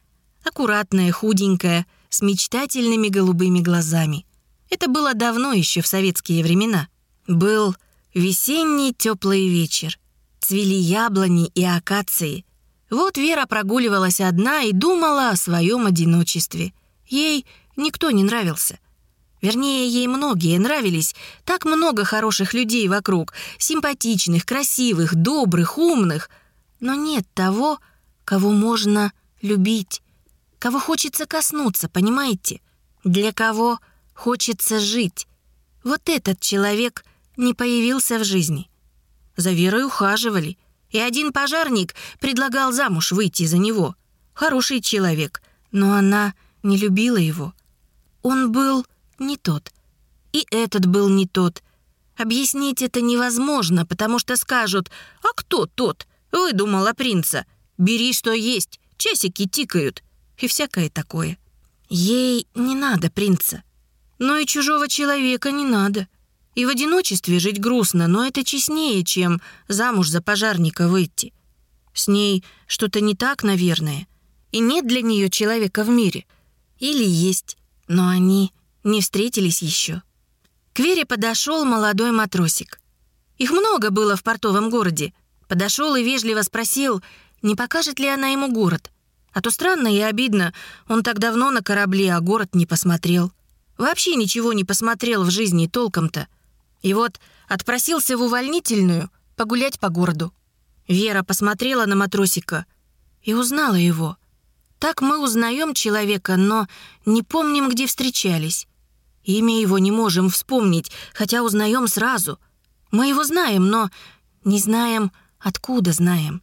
Аккуратная, худенькая, с мечтательными голубыми глазами. Это было давно еще в советские времена. Был Весенний теплый вечер. Цвели яблони и акации. Вот Вера прогуливалась одна и думала о своем одиночестве. Ей никто не нравился. Вернее, ей многие нравились. Так много хороших людей вокруг. Симпатичных, красивых, добрых, умных. Но нет того, кого можно любить. Кого хочется коснуться, понимаете? Для кого хочется жить. Вот этот человек — не появился в жизни. За Верой ухаживали, и один пожарник предлагал замуж выйти за него. Хороший человек, но она не любила его. Он был не тот. И этот был не тот. Объяснить это невозможно, потому что скажут «А кто тот? Выдумала принца. Бери, что есть, часики тикают» и всякое такое. Ей не надо принца. Но и чужого человека не надо. И в одиночестве жить грустно, но это честнее, чем замуж за пожарника выйти. С ней что-то не так, наверное. И нет для нее человека в мире. Или есть, но они не встретились еще. К Вере подошел молодой матросик. Их много было в портовом городе. Подошел и вежливо спросил, не покажет ли она ему город. А то странно и обидно, он так давно на корабле, а город не посмотрел. Вообще ничего не посмотрел в жизни толком-то. И вот отпросился в увольнительную погулять по городу. Вера посмотрела на матросика и узнала его. Так мы узнаем человека, но не помним, где встречались. Имя его не можем вспомнить, хотя узнаем сразу. Мы его знаем, но не знаем, откуда знаем.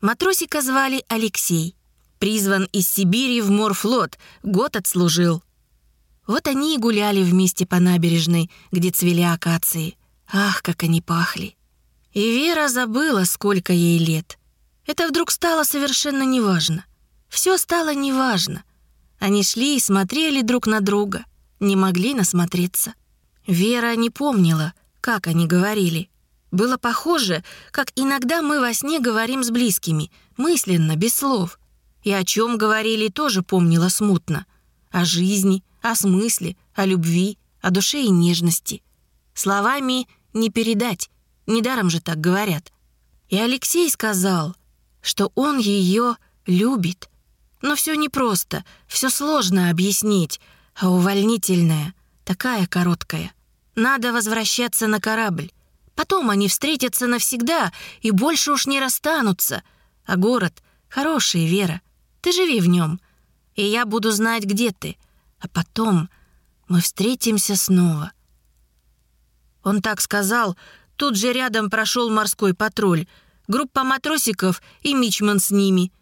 Матросика звали Алексей. Призван из Сибири в морфлот, год отслужил. Вот они и гуляли вместе по набережной, где цвели акации. Ах, как они пахли. И Вера забыла, сколько ей лет. Это вдруг стало совершенно неважно. Все стало неважно. Они шли и смотрели друг на друга, не могли насмотреться. Вера не помнила, как они говорили. Было похоже, как иногда мы во сне говорим с близкими, мысленно, без слов. И о чем говорили, тоже помнила смутно. О жизни, о смысле, о любви, о душе и нежности. Словами не передать, недаром же так говорят. И Алексей сказал, что он ее любит. Но все непросто, все сложно объяснить, а увольнительная, такая короткая. Надо возвращаться на корабль. Потом они встретятся навсегда и больше уж не расстанутся. А город хороший, Вера. Ты живи в нем, и я буду знать, где ты а потом мы встретимся снова. Он так сказал, тут же рядом прошел морской патруль, группа матросиков и мичман с ними.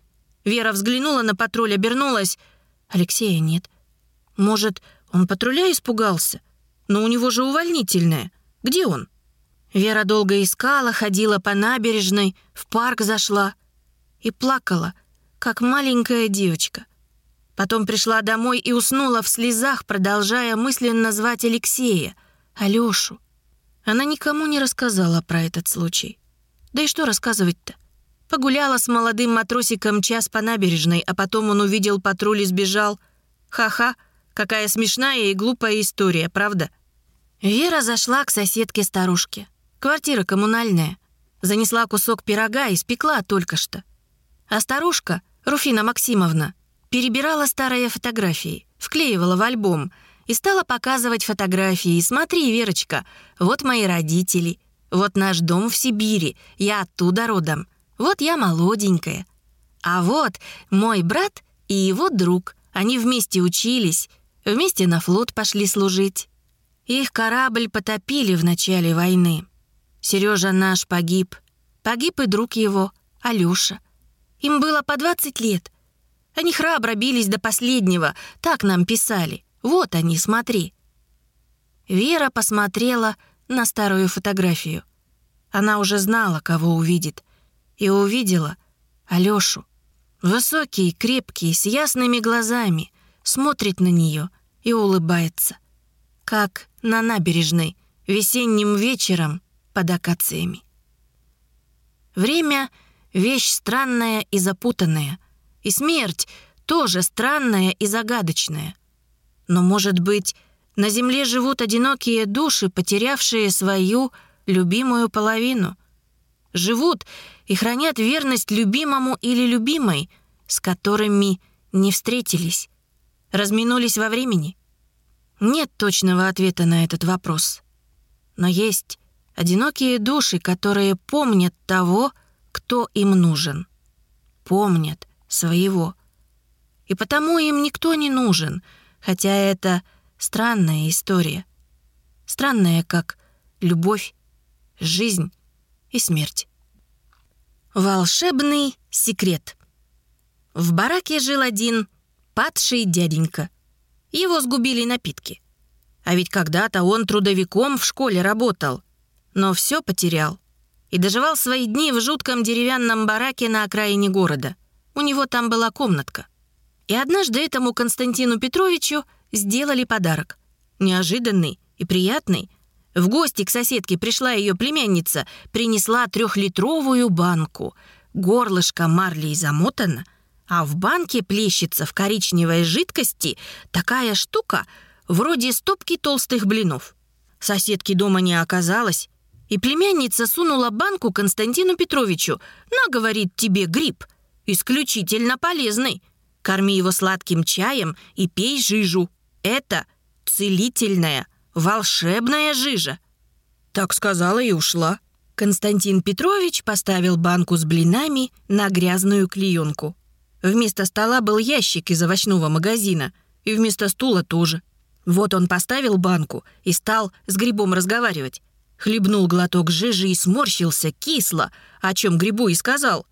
Вера взглянула на патруль, обернулась. Алексея нет. Может, он патруля испугался? Но у него же увольнительное. Где он? Вера долго искала, ходила по набережной, в парк зашла и плакала, как маленькая девочка. Потом пришла домой и уснула в слезах, продолжая мысленно звать Алексея, Алёшу. Она никому не рассказала про этот случай. Да и что рассказывать-то? Погуляла с молодым матросиком час по набережной, а потом он увидел патруль и сбежал. Ха-ха, какая смешная и глупая история, правда? Вера зашла к соседке-старушке. Квартира коммунальная. Занесла кусок пирога и спекла только что. А старушка, Руфина Максимовна, перебирала старые фотографии, вклеивала в альбом и стала показывать фотографии. «Смотри, Верочка, вот мои родители, вот наш дом в Сибири, я оттуда родом. Вот я молоденькая. А вот мой брат и его друг. Они вместе учились, вместе на флот пошли служить. Их корабль потопили в начале войны. Сережа наш погиб. Погиб и друг его, Алёша. Им было по 20 лет. Они храбро бились до последнего, так нам писали. Вот они, смотри. Вера посмотрела на старую фотографию. Она уже знала, кого увидит и увидела Алёшу. Высокий, крепкий, с ясными глазами, смотрит на нее и улыбается. Как на набережной весенним вечером под акациями. Время — вещь странная и запутанная, и смерть тоже странная и загадочная. Но, может быть, на земле живут одинокие души, потерявшие свою любимую половину. Живут и хранят верность любимому или любимой, с которыми не встретились, разминулись во времени? Нет точного ответа на этот вопрос. Но есть одинокие души, которые помнят того, кто им нужен. Помнят своего. И потому им никто не нужен, хотя это странная история. Странная, как любовь, жизнь и смерть. Волшебный секрет. В бараке жил один падший дяденька. Его сгубили напитки. А ведь когда-то он трудовиком в школе работал. Но все потерял. И доживал свои дни в жутком деревянном бараке на окраине города. У него там была комнатка. И однажды этому Константину Петровичу сделали подарок. Неожиданный и приятный — в гости к соседке пришла ее племянница, принесла трехлитровую банку. Горлышко марлей замотано, а в банке плещется в коричневой жидкости такая штука, вроде стопки толстых блинов. Соседки дома не оказалось, и племянница сунула банку Константину Петровичу. «На, — говорит, — тебе гриб, исключительно полезный. Корми его сладким чаем и пей жижу. Это целительная волшебная жижа!» Так сказала и ушла. Константин Петрович поставил банку с блинами на грязную клеенку. Вместо стола был ящик из овощного магазина, и вместо стула тоже. Вот он поставил банку и стал с грибом разговаривать. Хлебнул глоток жижи и сморщился кисло, о чем грибу и сказал.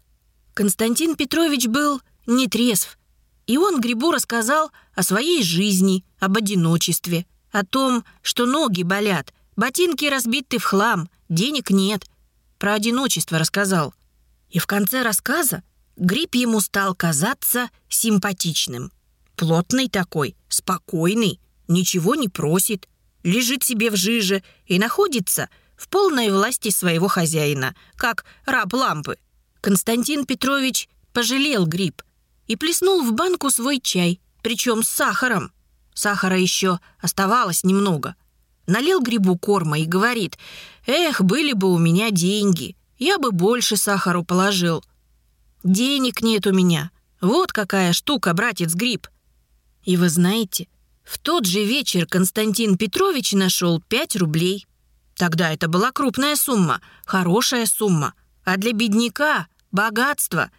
Константин Петрович был нетрезв, и он грибу рассказал о своей жизни, об одиночестве, о том, что ноги болят, ботинки разбиты в хлам, денег нет. Про одиночество рассказал. И в конце рассказа гриб ему стал казаться симпатичным. Плотный такой, спокойный, ничего не просит, лежит себе в жиже и находится в полной власти своего хозяина, как раб лампы. Константин Петрович пожалел гриб и плеснул в банку свой чай, причем с сахаром. Сахара еще оставалось немного. Налил грибу корма и говорит, «Эх, были бы у меня деньги, я бы больше сахару положил». «Денег нет у меня. Вот какая штука, братец Гриб». И вы знаете, в тот же вечер Константин Петрович нашел 5 рублей. Тогда это была крупная сумма, хорошая сумма. А для бедняка — богатство.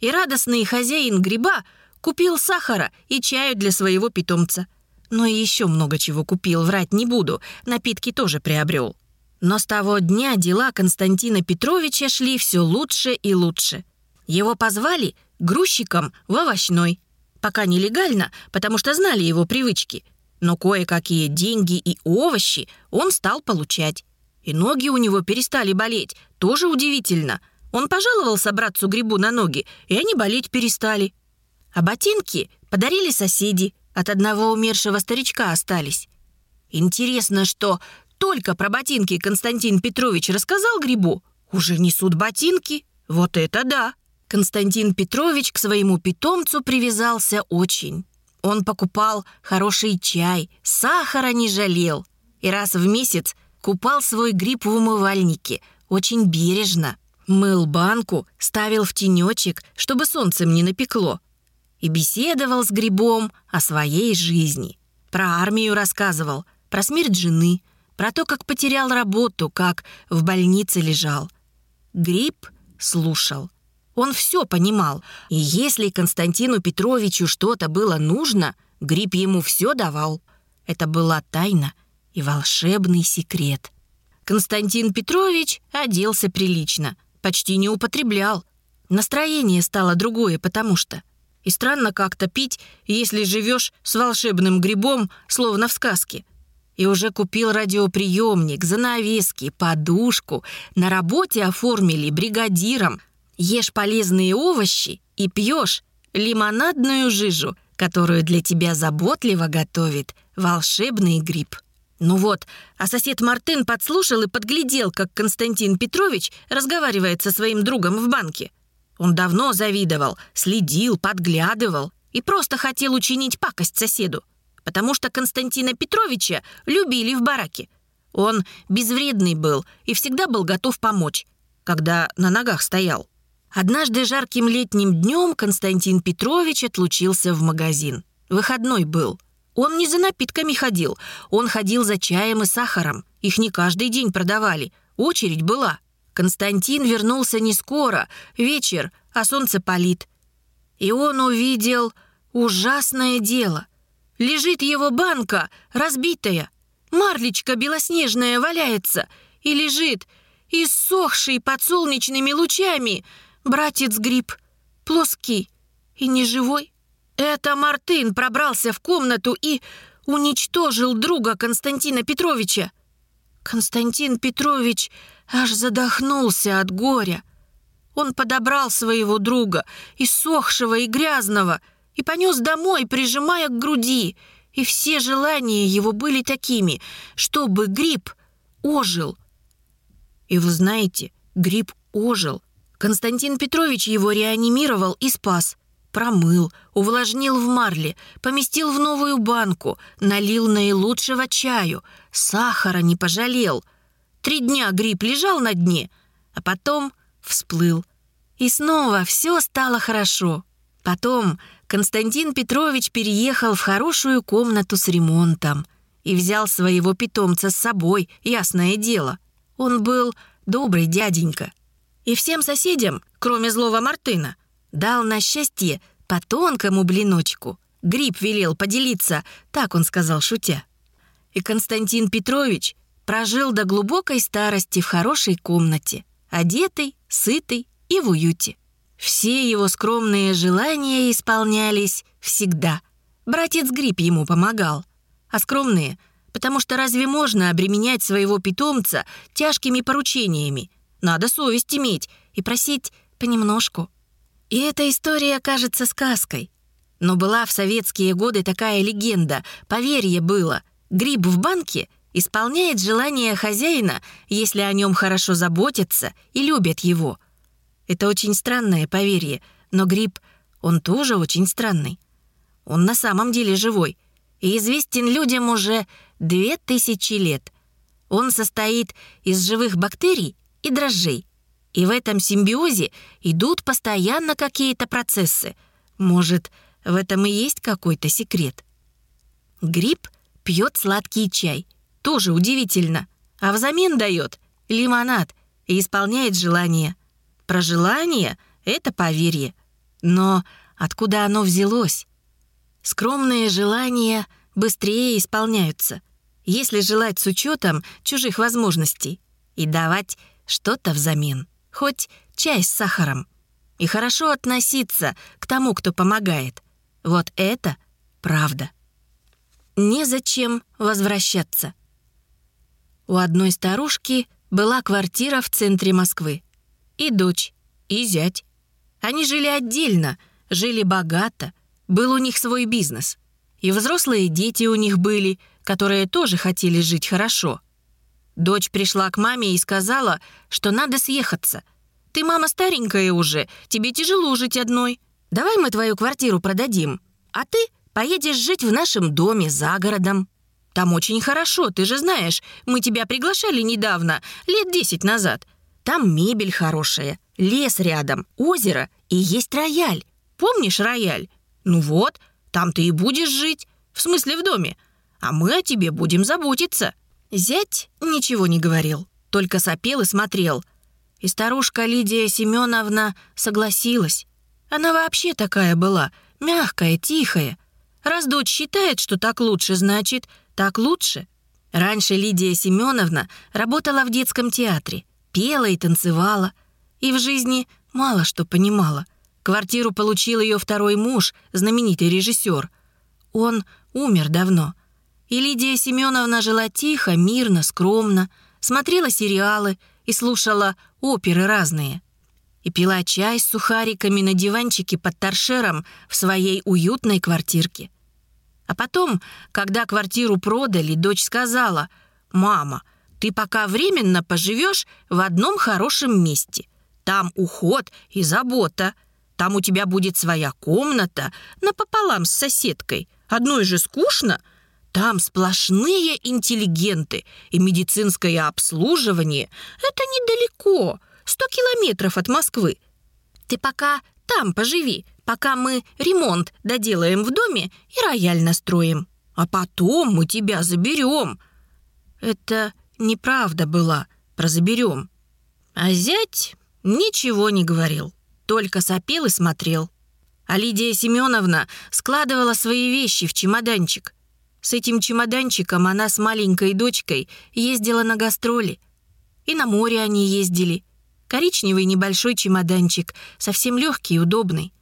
И радостный хозяин гриба купил сахара и чаю для своего питомца — но и еще много чего купил, врать не буду, напитки тоже приобрел. Но с того дня дела Константина Петровича шли все лучше и лучше. Его позвали грузчиком в овощной. Пока нелегально, потому что знали его привычки. Но кое-какие деньги и овощи он стал получать. И ноги у него перестали болеть. Тоже удивительно. Он пожаловался братцу Грибу на ноги, и они болеть перестали. А ботинки подарили соседи, от одного умершего старичка остались. Интересно, что только про ботинки Константин Петрович рассказал Грибу, уже несут ботинки. Вот это да! Константин Петрович к своему питомцу привязался очень. Он покупал хороший чай, сахара не жалел. И раз в месяц купал свой гриб в умывальнике, очень бережно. Мыл банку, ставил в тенечек, чтобы солнцем не напекло. И беседовал с грибом о своей жизни. Про армию рассказывал, про смерть жены, про то, как потерял работу, как в больнице лежал. Гриб слушал. Он все понимал, и если Константину Петровичу что-то было нужно, Гриб ему все давал. Это была тайна и волшебный секрет. Константин Петрович оделся прилично, почти не употреблял. Настроение стало другое, потому что... И странно как-то пить, если живешь с волшебным грибом, словно в сказке. И уже купил радиоприемник, занавески, подушку. На работе оформили бригадиром. Ешь полезные овощи и пьешь лимонадную жижу, которую для тебя заботливо готовит волшебный гриб. Ну вот, а сосед Мартын подслушал и подглядел, как Константин Петрович разговаривает со своим другом в банке. Он давно завидовал, следил, подглядывал и просто хотел учинить пакость соседу, потому что Константина Петровича любили в бараке. Он безвредный был и всегда был готов помочь, когда на ногах стоял. Однажды жарким летним днем Константин Петрович отлучился в магазин. Выходной был. Он не за напитками ходил, он ходил за чаем и сахаром. Их не каждый день продавали, очередь была. Константин вернулся не скоро, вечер, а солнце палит. И он увидел ужасное дело. Лежит его банка, разбитая. Марлечка белоснежная валяется и лежит, иссохший под солнечными лучами. Братец гриб, плоский и неживой. Это Мартын пробрался в комнату и уничтожил друга Константина Петровича. Константин Петрович аж задохнулся от горя. Он подобрал своего друга, иссохшего и грязного, и понес домой, прижимая к груди. И все желания его были такими, чтобы гриб ожил. И вы знаете, гриб ожил. Константин Петрович его реанимировал и спас. Промыл, увлажнил в марле, поместил в новую банку, налил наилучшего чаю, сахара не пожалел — Три дня гриб лежал на дне, а потом всплыл. И снова все стало хорошо. Потом Константин Петрович переехал в хорошую комнату с ремонтом и взял своего питомца с собой, ясное дело. Он был добрый дяденька. И всем соседям, кроме злого Мартына, дал на счастье по тонкому блиночку. Гриб велел поделиться, так он сказал, шутя. И Константин Петрович прожил до глубокой старости в хорошей комнате, одетый, сытый и в уюте. Все его скромные желания исполнялись всегда. Братец Гриб ему помогал. А скромные, потому что разве можно обременять своего питомца тяжкими поручениями? Надо совесть иметь и просить понемножку. И эта история кажется сказкой. Но была в советские годы такая легенда, поверье было. Гриб в банке исполняет желание хозяина, если о нем хорошо заботятся и любят его. Это очень странное поверье, но гриб, он тоже очень странный. Он на самом деле живой и известен людям уже две тысячи лет. Он состоит из живых бактерий и дрожжей. И в этом симбиозе идут постоянно какие-то процессы. Может, в этом и есть какой-то секрет. Гриб пьет сладкий чай — тоже удивительно. А взамен дает лимонад и исполняет желание. Про желание — это поверье. Но откуда оно взялось? Скромные желания быстрее исполняются, если желать с учетом чужих возможностей и давать что-то взамен, хоть чай с сахаром. И хорошо относиться к тому, кто помогает. Вот это правда. Незачем возвращаться. У одной старушки была квартира в центре Москвы. И дочь, и зять. Они жили отдельно, жили богато, был у них свой бизнес. И взрослые дети у них были, которые тоже хотели жить хорошо. Дочь пришла к маме и сказала, что надо съехаться. «Ты, мама, старенькая уже, тебе тяжело жить одной. Давай мы твою квартиру продадим, а ты поедешь жить в нашем доме за городом. Там очень хорошо, ты же знаешь, мы тебя приглашали недавно, лет десять назад. Там мебель хорошая, лес рядом, озеро и есть рояль. Помнишь рояль? Ну вот, там ты и будешь жить, в смысле в доме. А мы о тебе будем заботиться». Зять ничего не говорил, только сопел и смотрел. И старушка Лидия Семеновна согласилась. Она вообще такая была, мягкая, тихая. Раз дочь считает, что так лучше, значит, так лучше. Раньше Лидия Семеновна работала в детском театре, пела и танцевала. И в жизни мало что понимала. Квартиру получил ее второй муж, знаменитый режиссер. Он умер давно. И Лидия Семеновна жила тихо, мирно, скромно, смотрела сериалы и слушала оперы разные. И пила чай с сухариками на диванчике под торшером в своей уютной квартирке. А потом, когда квартиру продали, дочь сказала, «Мама, ты пока временно поживешь в одном хорошем месте. Там уход и забота. Там у тебя будет своя комната напополам с соседкой. Одной же скучно». Там сплошные интеллигенты, и медицинское обслуживание — это недалеко, сто километров от Москвы. Ты пока там поживи, пока мы ремонт доделаем в доме и рояль настроим. А потом мы тебя заберем. Это неправда была про заберем. А зять ничего не говорил, только сопел и смотрел. А Лидия Семеновна складывала свои вещи в чемоданчик. С этим чемоданчиком она с маленькой дочкой ездила на гастроли. И на море они ездили. Коричневый небольшой чемоданчик, совсем легкий и удобный.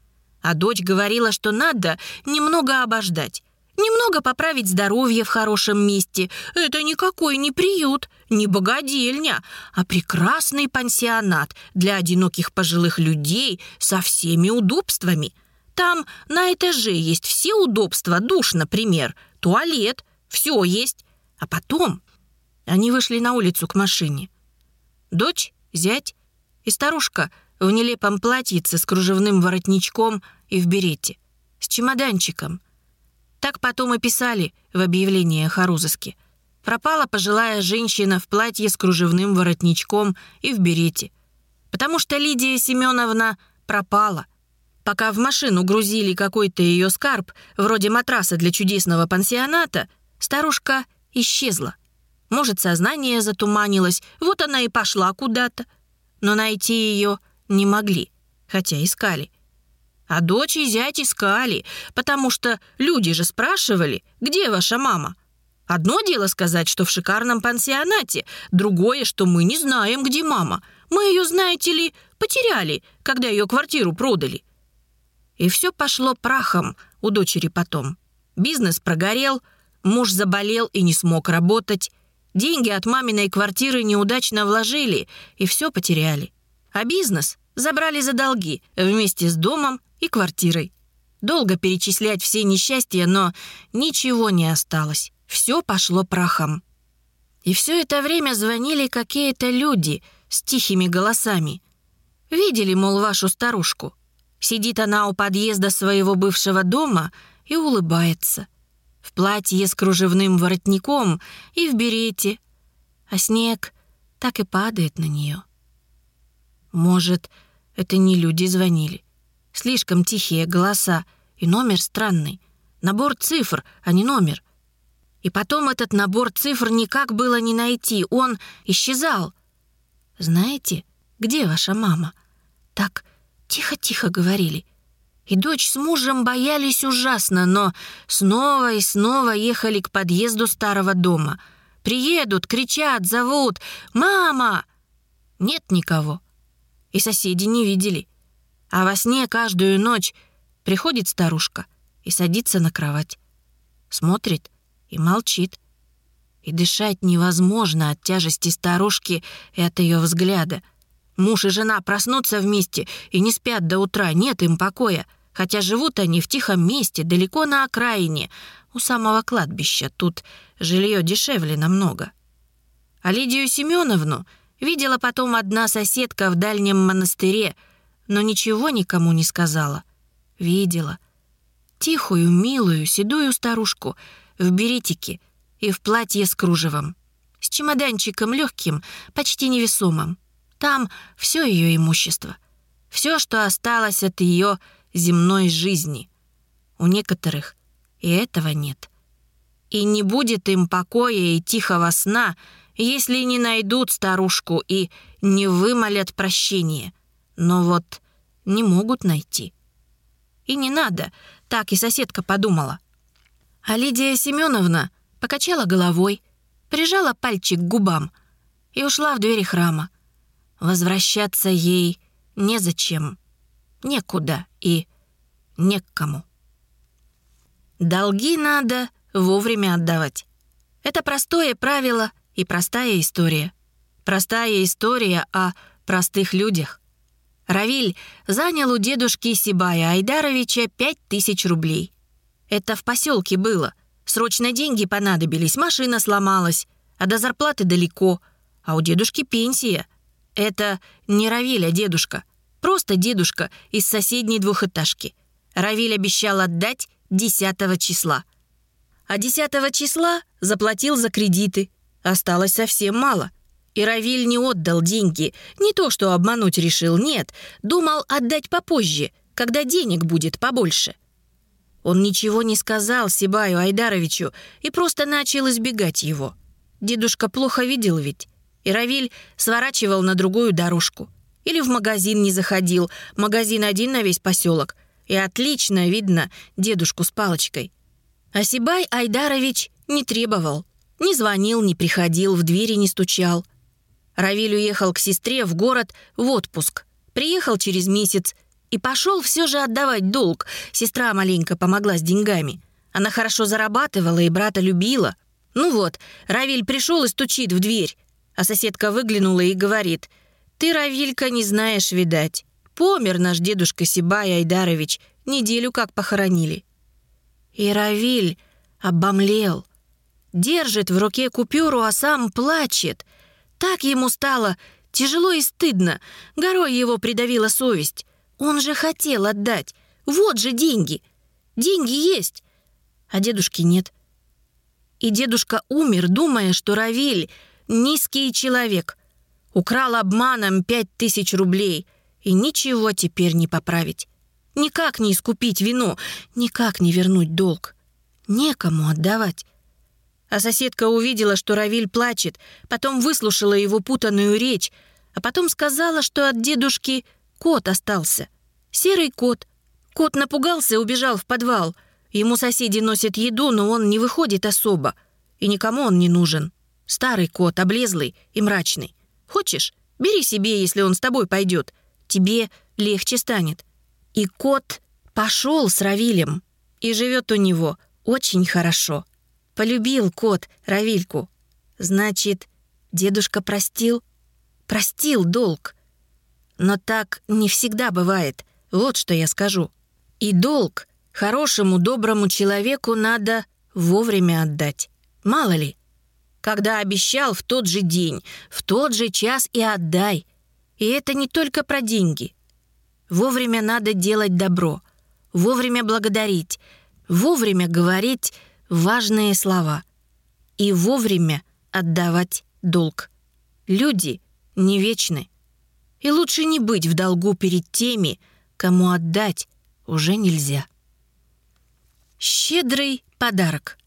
А дочь говорила, что надо немного обождать. Немного поправить здоровье в хорошем месте. Это никакой не приют, не богадельня, а прекрасный пансионат для одиноких пожилых людей со всеми удобствами. Там на этаже есть все удобства, душ, например, туалет, все есть. А потом они вышли на улицу к машине. Дочь, зять и старушка в нелепом платьице с кружевным воротничком и в берете, с чемоданчиком. Так потом и писали в объявлениях о розыске. Пропала пожилая женщина в платье с кружевным воротничком и в берете. Потому что Лидия Семеновна пропала — Пока в машину грузили какой-то ее скарб, вроде матраса для чудесного пансионата, старушка исчезла. Может, сознание затуманилось, вот она и пошла куда-то. Но найти ее не могли, хотя искали. А дочь и зять искали, потому что люди же спрашивали, где ваша мама? Одно дело сказать, что в шикарном пансионате, другое, что мы не знаем, где мама. Мы ее, знаете ли, потеряли, когда ее квартиру продали. И все пошло прахом у дочери потом. Бизнес прогорел, муж заболел и не смог работать. Деньги от маминой квартиры неудачно вложили и все потеряли. А бизнес забрали за долги вместе с домом и квартирой. Долго перечислять все несчастья, но ничего не осталось. Все пошло прахом. И все это время звонили какие-то люди с тихими голосами. Видели, мол, вашу старушку. Сидит она у подъезда своего бывшего дома и улыбается. В платье с кружевным воротником и в берете. А снег так и падает на нее. Может, это не люди звонили. Слишком тихие голоса и номер странный. Набор цифр, а не номер. И потом этот набор цифр никак было не найти. Он исчезал. Знаете, где ваша мама? Так Тихо-тихо говорили. И дочь с мужем боялись ужасно, но снова и снова ехали к подъезду старого дома. Приедут, кричат, зовут «Мама!» Нет никого. И соседи не видели. А во сне каждую ночь приходит старушка и садится на кровать. Смотрит и молчит. И дышать невозможно от тяжести старушки и от ее взгляда — Муж и жена проснутся вместе и не спят до утра, нет им покоя. Хотя живут они в тихом месте, далеко на окраине, у самого кладбища. Тут жилье дешевле намного. А Лидию Семеновну видела потом одна соседка в дальнем монастыре, но ничего никому не сказала. Видела. Тихую, милую, седую старушку в беретике и в платье с кружевом. С чемоданчиком легким, почти невесомым. Там все ее имущество. Все, что осталось от ее земной жизни. У некоторых и этого нет. И не будет им покоя и тихого сна, если не найдут старушку и не вымолят прощения. Но вот не могут найти. И не надо, так и соседка подумала. А Лидия Семеновна покачала головой, прижала пальчик к губам и ушла в двери храма. Возвращаться ей незачем, некуда и не к кому. Долги надо вовремя отдавать. Это простое правило и простая история. Простая история о простых людях. Равиль занял у дедушки Сибая Айдаровича пять тысяч рублей. Это в поселке было. Срочно деньги понадобились, машина сломалась, а до зарплаты далеко, а у дедушки пенсия. Это не Равиль, а дедушка. Просто дедушка из соседней двухэтажки. Равиль обещал отдать 10 числа. А 10 числа заплатил за кредиты. Осталось совсем мало. И Равиль не отдал деньги. Не то, что обмануть решил, нет. Думал отдать попозже, когда денег будет побольше. Он ничего не сказал Сибаю Айдаровичу и просто начал избегать его. Дедушка плохо видел ведь. И Равиль сворачивал на другую дорожку. Или в магазин не заходил. Магазин один на весь поселок. И отлично видно дедушку с палочкой. А Сибай Айдарович не требовал. Не звонил, не приходил, в двери не стучал. Равиль уехал к сестре в город в отпуск. Приехал через месяц и пошел все же отдавать долг. Сестра маленько помогла с деньгами. Она хорошо зарабатывала и брата любила. Ну вот, Равиль пришел и стучит в дверь. А соседка выглянула и говорит, «Ты, Равилька, не знаешь, видать. Помер наш дедушка Сибай Айдарович. Неделю как похоронили». И Равиль обомлел. Держит в руке купюру, а сам плачет. Так ему стало тяжело и стыдно. Горой его придавила совесть. Он же хотел отдать. Вот же деньги. Деньги есть. А дедушки нет. И дедушка умер, думая, что Равиль — низкий человек. Украл обманом пять тысяч рублей. И ничего теперь не поправить. Никак не искупить вину, никак не вернуть долг. Некому отдавать. А соседка увидела, что Равиль плачет, потом выслушала его путанную речь, а потом сказала, что от дедушки кот остался. Серый кот. Кот напугался убежал в подвал. Ему соседи носят еду, но он не выходит особо. И никому он не нужен. Старый кот, облезлый и мрачный. Хочешь, бери себе, если он с тобой пойдет. Тебе легче станет. И кот пошел с Равилем. И живет у него очень хорошо. Полюбил кот Равильку. Значит, дедушка простил? Простил долг. Но так не всегда бывает. Вот что я скажу. И долг хорошему, доброму человеку надо вовремя отдать. Мало ли. Когда обещал в тот же день, в тот же час и отдай. И это не только про деньги. Вовремя надо делать добро. Вовремя благодарить. Вовремя говорить важные слова и вовремя отдавать долг. Люди не вечны. И лучше не быть в долгу перед теми, кому отдать уже нельзя. Щедрый подарок.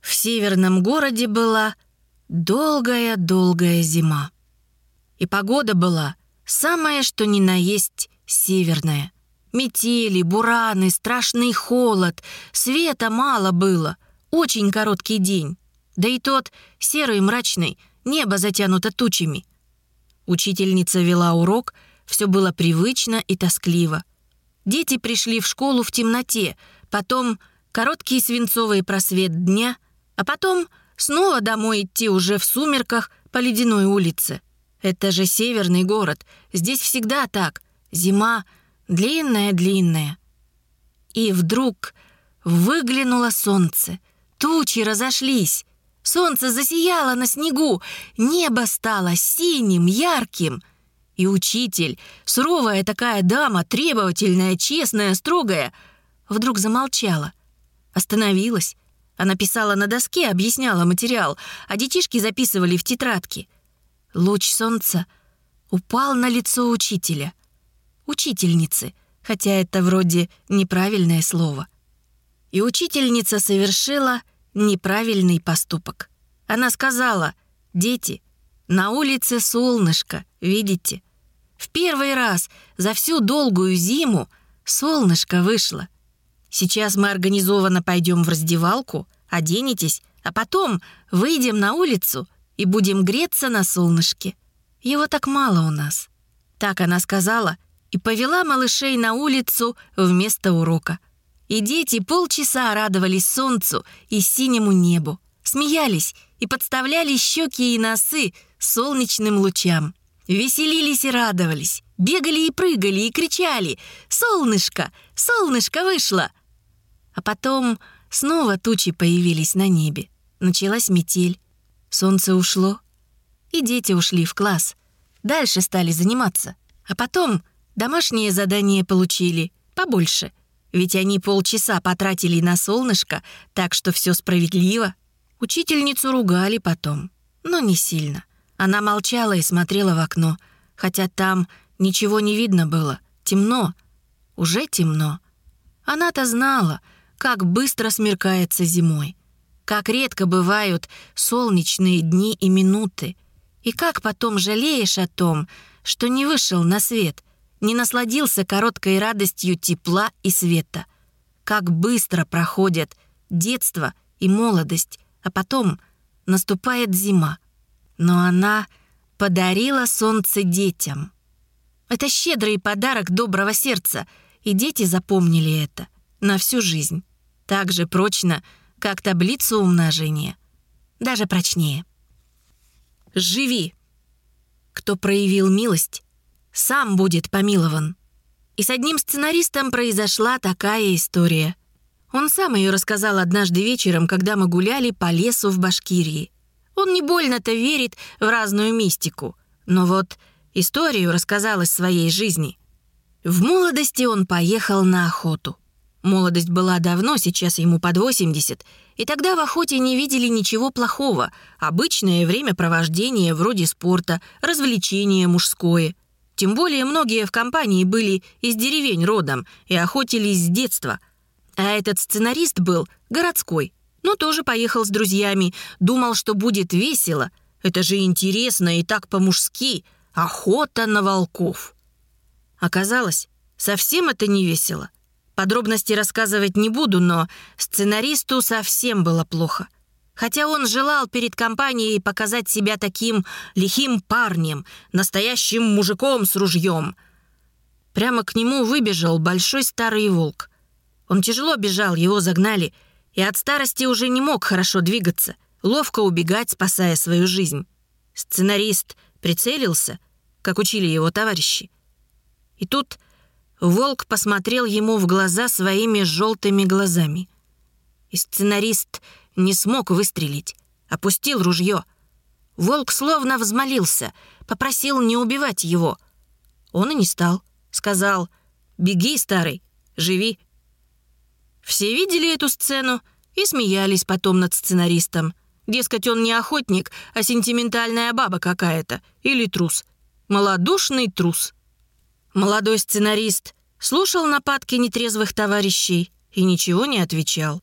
В северном городе была долгая-долгая зима. И погода была самая, что ни на есть северная — Метели, бураны, страшный холод. Света мало было. Очень короткий день. Да и тот серый мрачный, небо затянуто тучами. Учительница вела урок, все было привычно и тоскливо. Дети пришли в школу в темноте, потом короткий свинцовый просвет дня, а потом снова домой идти уже в сумерках по ледяной улице. Это же северный город, здесь всегда так. Зима — длинное-длинное. И вдруг выглянуло солнце, тучи разошлись, Солнце засияло на снегу, небо стало синим, ярким. И учитель, суровая такая дама, требовательная, честная, строгая, вдруг замолчала, остановилась. Она писала на доске, объясняла материал, а детишки записывали в тетрадки. Луч солнца упал на лицо учителя. Учительницы, хотя это вроде неправильное слово. И учительница совершила неправильный поступок. Она сказала, «Дети, на улице солнышко, видите? В первый раз за всю долгую зиму солнышко вышло. Сейчас мы организованно пойдем в раздевалку, оденетесь, а потом выйдем на улицу и будем греться на солнышке. Его так мало у нас». Так она сказала и повела малышей на улицу вместо урока – и дети полчаса радовались солнцу и синему небу, смеялись и подставляли щеки и носы солнечным лучам. Веселились и радовались, бегали и прыгали и кричали «Солнышко! Солнышко вышло!» А потом снова тучи появились на небе. Началась метель. Солнце ушло, и дети ушли в класс. Дальше стали заниматься. А потом домашнее задание получили побольше — ведь они полчаса потратили на солнышко, так что все справедливо. Учительницу ругали потом, но не сильно. Она молчала и смотрела в окно, хотя там ничего не видно было. Темно. Уже темно. Она-то знала, как быстро смеркается зимой, как редко бывают солнечные дни и минуты, и как потом жалеешь о том, что не вышел на свет — не насладился короткой радостью тепла и света. Как быстро проходят детство и молодость, а потом наступает зима. Но она подарила солнце детям. Это щедрый подарок доброго сердца, и дети запомнили это на всю жизнь. Так же прочно, как таблицу умножения. Даже прочнее. «Живи!» Кто проявил милость, сам будет помилован. И с одним сценаристом произошла такая история. Он сам ее рассказал однажды вечером, когда мы гуляли по лесу в Башкирии. Он не больно-то верит в разную мистику, но вот историю рассказал из своей жизни. В молодости он поехал на охоту. Молодость была давно, сейчас ему под 80, и тогда в охоте не видели ничего плохого. Обычное времяпровождение вроде спорта, развлечение мужское. Тем более многие в компании были из деревень родом и охотились с детства. А этот сценарист был городской, но тоже поехал с друзьями, думал, что будет весело. Это же интересно и так по-мужски. Охота на волков. Оказалось, совсем это не весело. Подробности рассказывать не буду, но сценаристу совсем было плохо — хотя он желал перед компанией показать себя таким лихим парнем, настоящим мужиком с ружьем. Прямо к нему выбежал большой старый волк. Он тяжело бежал, его загнали, и от старости уже не мог хорошо двигаться, ловко убегать, спасая свою жизнь. Сценарист прицелился, как учили его товарищи. И тут волк посмотрел ему в глаза своими желтыми глазами. И сценарист не смог выстрелить. Опустил ружье. Волк словно взмолился, попросил не убивать его. Он и не стал. Сказал «Беги, старый, живи». Все видели эту сцену и смеялись потом над сценаристом. Дескать, он не охотник, а сентиментальная баба какая-то. Или трус. Молодушный трус. Молодой сценарист слушал нападки нетрезвых товарищей и ничего не отвечал.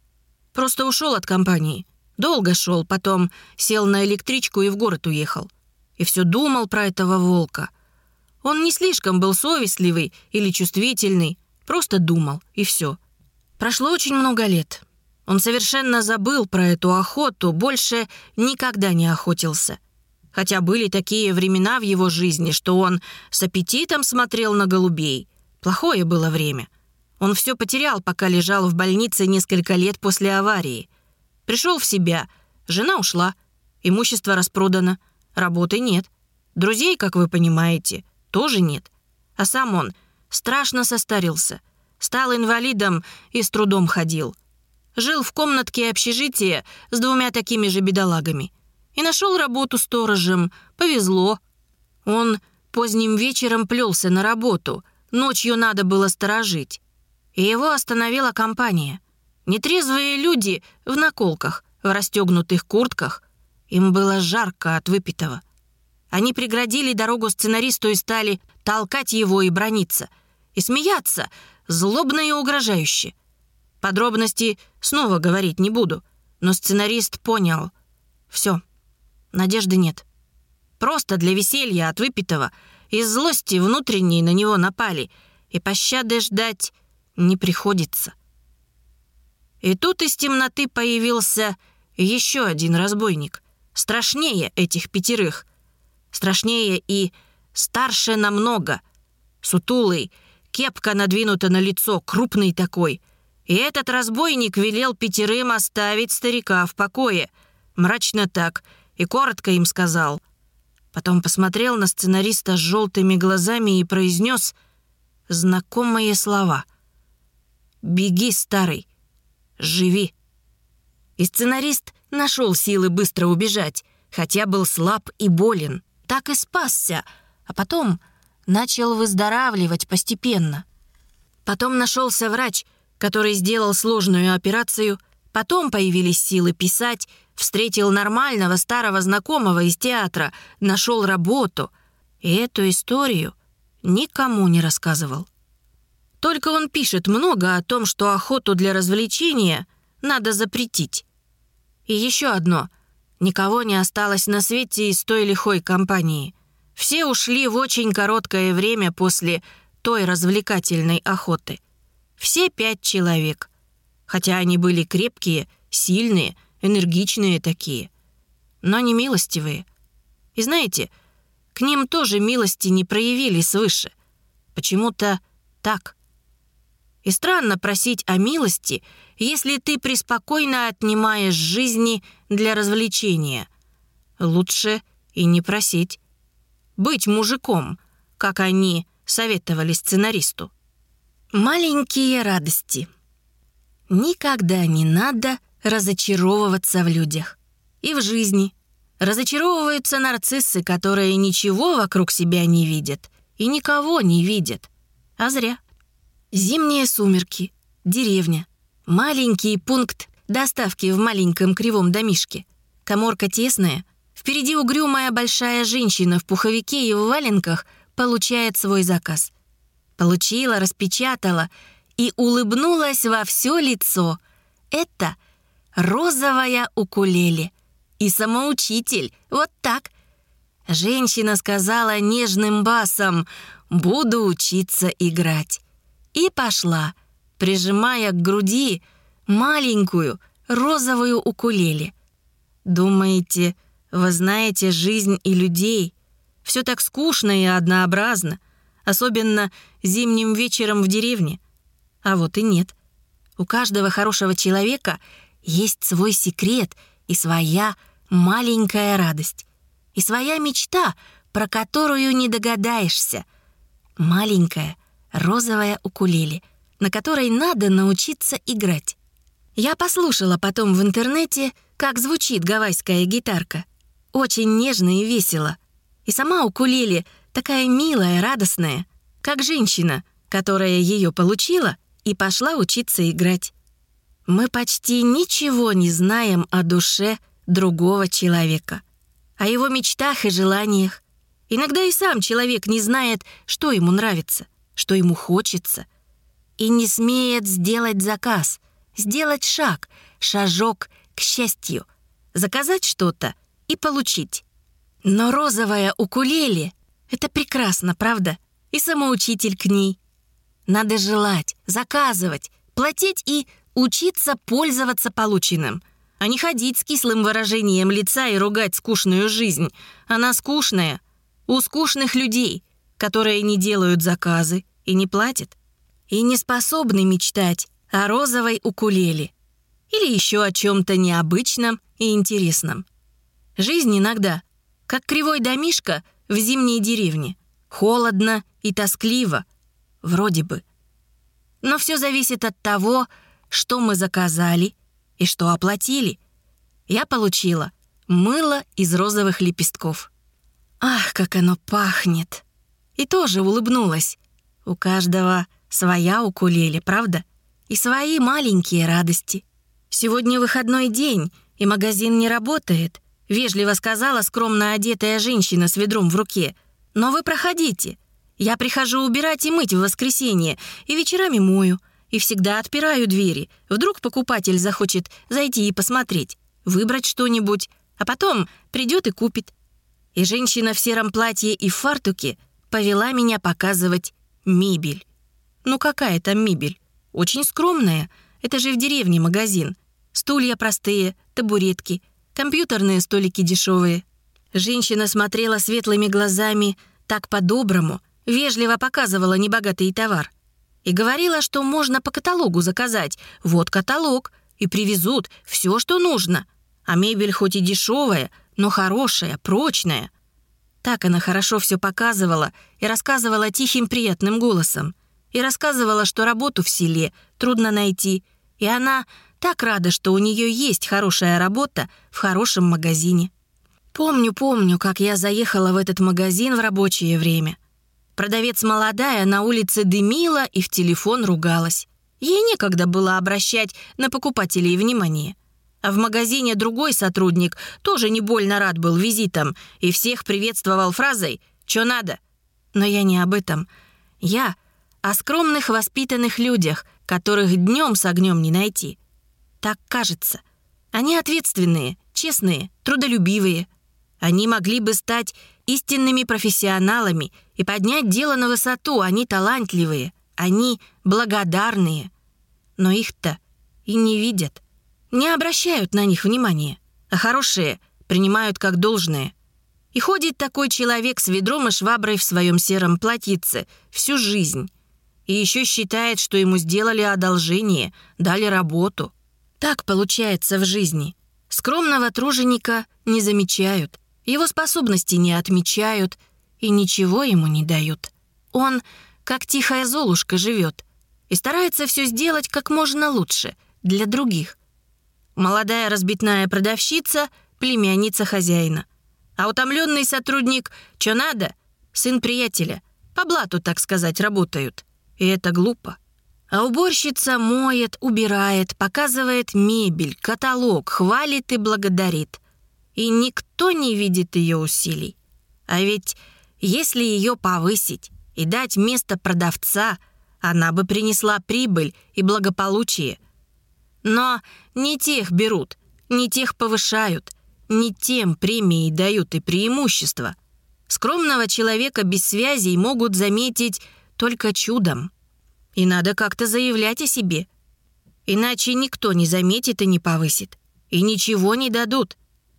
Просто ушел от компании. Долго шел, потом сел на электричку и в город уехал. И все думал про этого волка. Он не слишком был совестливый или чувствительный, просто думал, и все. Прошло очень много лет. Он совершенно забыл про эту охоту, больше никогда не охотился. Хотя были такие времена в его жизни, что он с аппетитом смотрел на голубей. Плохое было время. Он все потерял, пока лежал в больнице несколько лет после аварии. Пришел в себя, жена ушла, имущество распродано, работы нет. Друзей, как вы понимаете, тоже нет. А сам он страшно состарился, стал инвалидом и с трудом ходил. жил в комнатке общежития с двумя такими же бедолагами. И нашел работу сторожем. Повезло. Он поздним вечером плелся на работу. Ночью надо было сторожить. И его остановила компания. Нетрезвые люди в наколках, в расстегнутых куртках. Им было жарко от выпитого. Они преградили дорогу сценаристу и стали толкать его и брониться. И смеяться, злобно и угрожающе. Подробности снова говорить не буду, но сценарист понял. Все, надежды нет. Просто для веселья от выпитого из злости внутренней на него напали, и пощады ждать не приходится. И тут из темноты появился еще один разбойник, страшнее этих пятерых, страшнее и старше намного, сутулый, кепка надвинута на лицо, крупный такой. И этот разбойник велел пятерым оставить старика в покое. Мрачно так, и коротко им сказал. Потом посмотрел на сценариста с желтыми глазами и произнес знакомые слова. «Беги, старый, живи». И сценарист нашел силы быстро убежать, хотя был слаб и болен. Так и спасся, а потом начал выздоравливать постепенно. Потом нашелся врач, который сделал сложную операцию, потом появились силы писать, встретил нормального старого знакомого из театра, нашел работу. И эту историю никому не рассказывал. Только он пишет много о том, что охоту для развлечения надо запретить. И еще одно. Никого не осталось на свете из той лихой компании. Все ушли в очень короткое время после той развлекательной охоты. Все пять человек. Хотя они были крепкие, сильные, энергичные такие. Но не милостивые. И знаете, к ним тоже милости не проявили свыше. Почему-то так. И странно просить о милости, если ты преспокойно отнимаешь жизни для развлечения. Лучше и не просить быть мужиком, как они советовали сценаристу. Маленькие радости. Никогда не надо разочаровываться в людях. И в жизни. Разочаровываются нарциссы, которые ничего вокруг себя не видят и никого не видят. А зря. Зимние сумерки, деревня, маленький пункт доставки в маленьком кривом домишке. Коморка тесная — Впереди угрюмая большая женщина в пуховике и в валенках получает свой заказ. Получила, распечатала и улыбнулась во все лицо. Это розовая укулеле. И самоучитель. Вот так. Женщина сказала нежным басом «Буду учиться играть». И пошла, прижимая к груди маленькую розовую укулеле. Думаете, вы знаете жизнь и людей. Все так скучно и однообразно, особенно зимним вечером в деревне. А вот и нет. У каждого хорошего человека есть свой секрет и своя маленькая радость. И своя мечта, про которую не догадаешься. Маленькая розовая укулеле, на которой надо научиться играть. Я послушала потом в интернете, как звучит гавайская гитарка — очень нежно и весело. И сама укулеле такая милая, радостная, как женщина, которая ее получила и пошла учиться играть. Мы почти ничего не знаем о душе другого человека, о его мечтах и желаниях. Иногда и сам человек не знает, что ему нравится, что ему хочется, и не смеет сделать заказ, сделать шаг, шажок к счастью, заказать что-то — и получить. Но розовая укулеле — это прекрасно, правда? И самоучитель к ней. Надо желать, заказывать, платить и учиться пользоваться полученным, а не ходить с кислым выражением лица и ругать скучную жизнь. Она скучная. У скучных людей, которые не делают заказы и не платят. И не способны мечтать о розовой укулеле или еще о чем-то необычном и интересном. Жизнь иногда, как кривой домишка в зимней деревне. Холодно и тоскливо. Вроде бы. Но все зависит от того, что мы заказали И что оплатили? Я получила мыло из розовых лепестков. Ах, как оно пахнет! И тоже улыбнулась. У каждого своя укулеле, правда? И свои маленькие радости. Сегодня выходной день, и магазин не работает, вежливо сказала скромно одетая женщина с ведром в руке. Но вы проходите. Я прихожу убирать и мыть в воскресенье, и вечерами мою, и всегда отпираю двери. Вдруг покупатель захочет зайти и посмотреть, выбрать что-нибудь, а потом придет и купит. И женщина в сером платье и фартуке повела меня показывать мебель. Ну какая там мебель? Очень скромная. Это же в деревне магазин. Стулья простые, табуретки, компьютерные столики дешевые. Женщина смотрела светлыми глазами так по-доброму, вежливо показывала небогатый товар. И говорила, что можно по каталогу заказать. Вот каталог. И привезут все, что нужно. А мебель хоть и дешевая, но хорошая, прочная. Так она хорошо все показывала и рассказывала тихим приятным голосом. И рассказывала, что работу в селе трудно найти. И она так рада, что у нее есть хорошая работа в хорошем магазине. Помню, помню, как я заехала в этот магазин в рабочее время. Продавец молодая на улице дымила и в телефон ругалась. Ей некогда было обращать на покупателей внимание. А в магазине другой сотрудник тоже не больно рад был визитом и всех приветствовал фразой «Чё надо?». Но я не об этом. Я о скромных воспитанных людях, которых днем с огнем не найти. Так кажется. Они ответственные, честные, трудолюбивые. Они могли бы стать истинными профессионалами и поднять дело на высоту. Они талантливые, они благодарные. Но их-то и не видят, не обращают на них внимания, а хорошие принимают как должное. И ходит такой человек с ведром и шваброй в своем сером платьице всю жизнь. И еще считает, что ему сделали одолжение, дали работу. Так получается в жизни. Скромного труженика не замечают – его способности не отмечают и ничего ему не дают. Он, как тихая золушка, живет и старается все сделать как можно лучше для других. Молодая разбитная продавщица — племянница хозяина. А утомленный сотрудник «Чё надо?» — сын приятеля. По блату, так сказать, работают. И это глупо. А уборщица моет, убирает, показывает мебель, каталог, хвалит и благодарит — и никто не видит ее усилий. А ведь если ее повысить и дать место продавца, она бы принесла прибыль и благополучие. Но не тех берут, не тех повышают, не тем премии дают и преимущества. Скромного человека без связей могут заметить только чудом. И надо как-то заявлять о себе. Иначе никто не заметит и не повысит. И ничего не дадут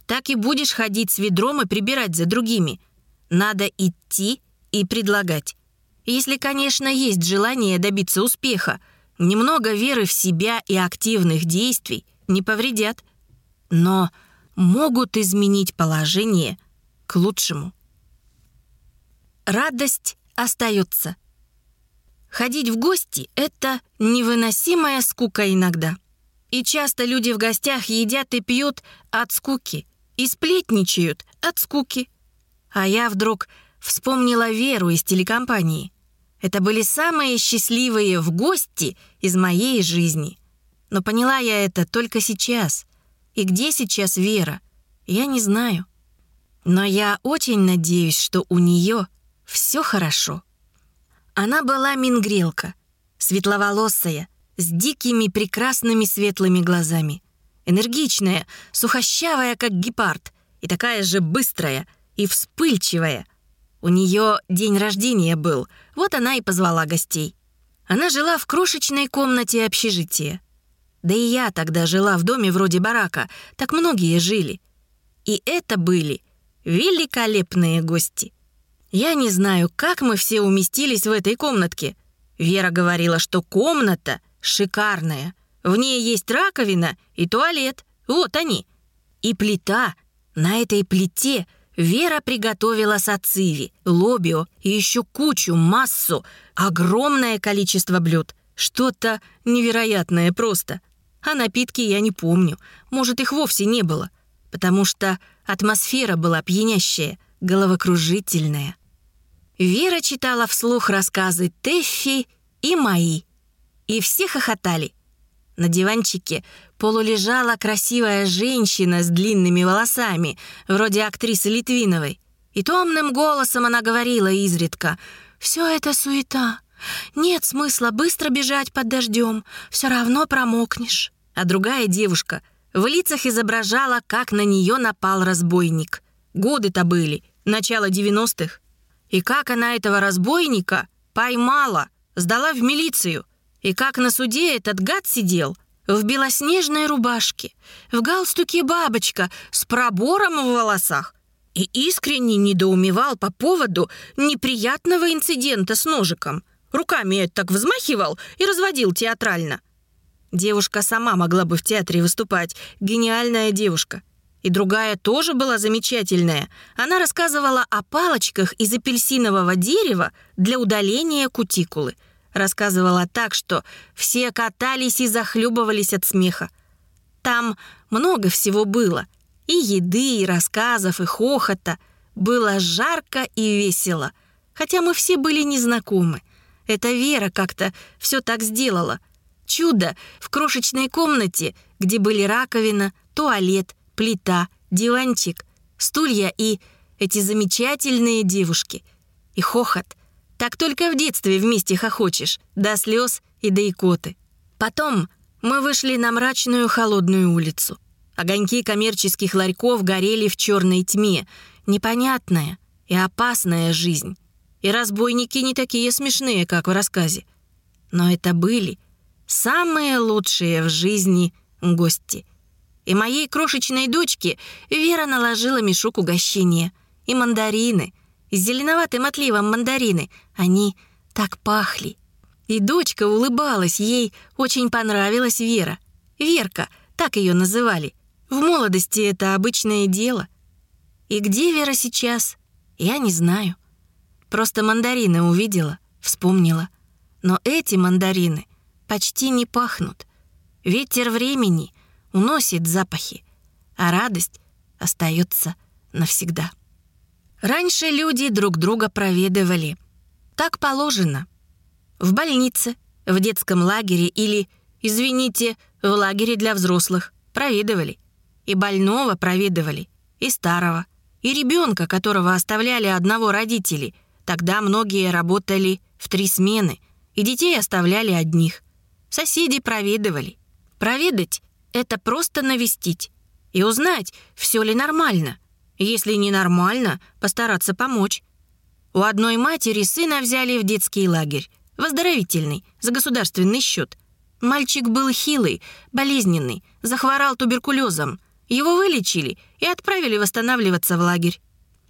так и будешь ходить с ведром и прибирать за другими. Надо идти и предлагать. Если, конечно, есть желание добиться успеха, немного веры в себя и активных действий не повредят. Но могут изменить положение к лучшему. Радость остается. Ходить в гости — это невыносимая скука иногда. И часто люди в гостях едят и пьют от скуки и сплетничают от скуки. А я вдруг вспомнила Веру из телекомпании. Это были самые счастливые в гости из моей жизни. Но поняла я это только сейчас. И где сейчас Вера, я не знаю. Но я очень надеюсь, что у нее все хорошо. Она была мингрелка, светловолосая, с дикими прекрасными светлыми глазами энергичная, сухощавая, как гепард, и такая же быстрая и вспыльчивая. У нее день рождения был, вот она и позвала гостей. Она жила в крошечной комнате общежития. Да и я тогда жила в доме вроде барака, так многие жили. И это были великолепные гости. Я не знаю, как мы все уместились в этой комнатке. Вера говорила, что комната шикарная, в ней есть раковина и туалет. Вот они. И плита. На этой плите Вера приготовила сациви, лобио и еще кучу, массу, огромное количество блюд. Что-то невероятное просто. А напитки я не помню. Может, их вовсе не было. Потому что атмосфера была пьянящая, головокружительная. Вера читала вслух рассказы Тэффи и мои. И все хохотали. На диванчике полулежала красивая женщина с длинными волосами, вроде актрисы Литвиновой. И томным голосом она говорила изредка «Все это суета. Нет смысла быстро бежать под дождем, все равно промокнешь». А другая девушка в лицах изображала, как на нее напал разбойник. Годы-то были, начало 90-х. И как она этого разбойника поймала, сдала в милицию. И как на суде этот гад сидел в белоснежной рубашке, в галстуке бабочка с пробором в волосах и искренне недоумевал по поводу неприятного инцидента с ножиком. Руками так взмахивал и разводил театрально. Девушка сама могла бы в театре выступать. Гениальная девушка. И другая тоже была замечательная. Она рассказывала о палочках из апельсинового дерева для удаления кутикулы. Рассказывала так, что все катались и захлебывались от смеха. Там много всего было. И еды, и рассказов, и хохота. Было жарко и весело. Хотя мы все были незнакомы. Эта Вера как-то все так сделала. Чудо в крошечной комнате, где были раковина, туалет, плита, диванчик, стулья и эти замечательные девушки. И хохот. Так только в детстве вместе хохочешь, до слез и до икоты. Потом мы вышли на мрачную холодную улицу. Огоньки коммерческих ларьков горели в черной тьме. Непонятная и опасная жизнь. И разбойники не такие смешные, как в рассказе. Но это были самые лучшие в жизни гости — и моей крошечной дочке Вера наложила мешок угощения. И мандарины, с зеленоватым отливом мандарины. Они так пахли. И дочка улыбалась, ей очень понравилась Вера. Верка, так ее называли. В молодости это обычное дело. И где Вера сейчас, я не знаю. Просто мандарины увидела, вспомнила. Но эти мандарины почти не пахнут. Ветер времени уносит запахи, а радость остается навсегда. Раньше люди друг друга проведывали. Так положено. В больнице, в детском лагере или, извините, в лагере для взрослых проведывали. И больного проведывали, и старого, и ребенка, которого оставляли одного родители. Тогда многие работали в три смены, и детей оставляли одних. Соседи проведывали. Проведать это просто навестить и узнать, все ли нормально. Если не нормально, постараться помочь. У одной матери сына взяли в детский лагерь, в оздоровительный, за государственный счет. Мальчик был хилый, болезненный, захворал туберкулезом. Его вылечили и отправили восстанавливаться в лагерь.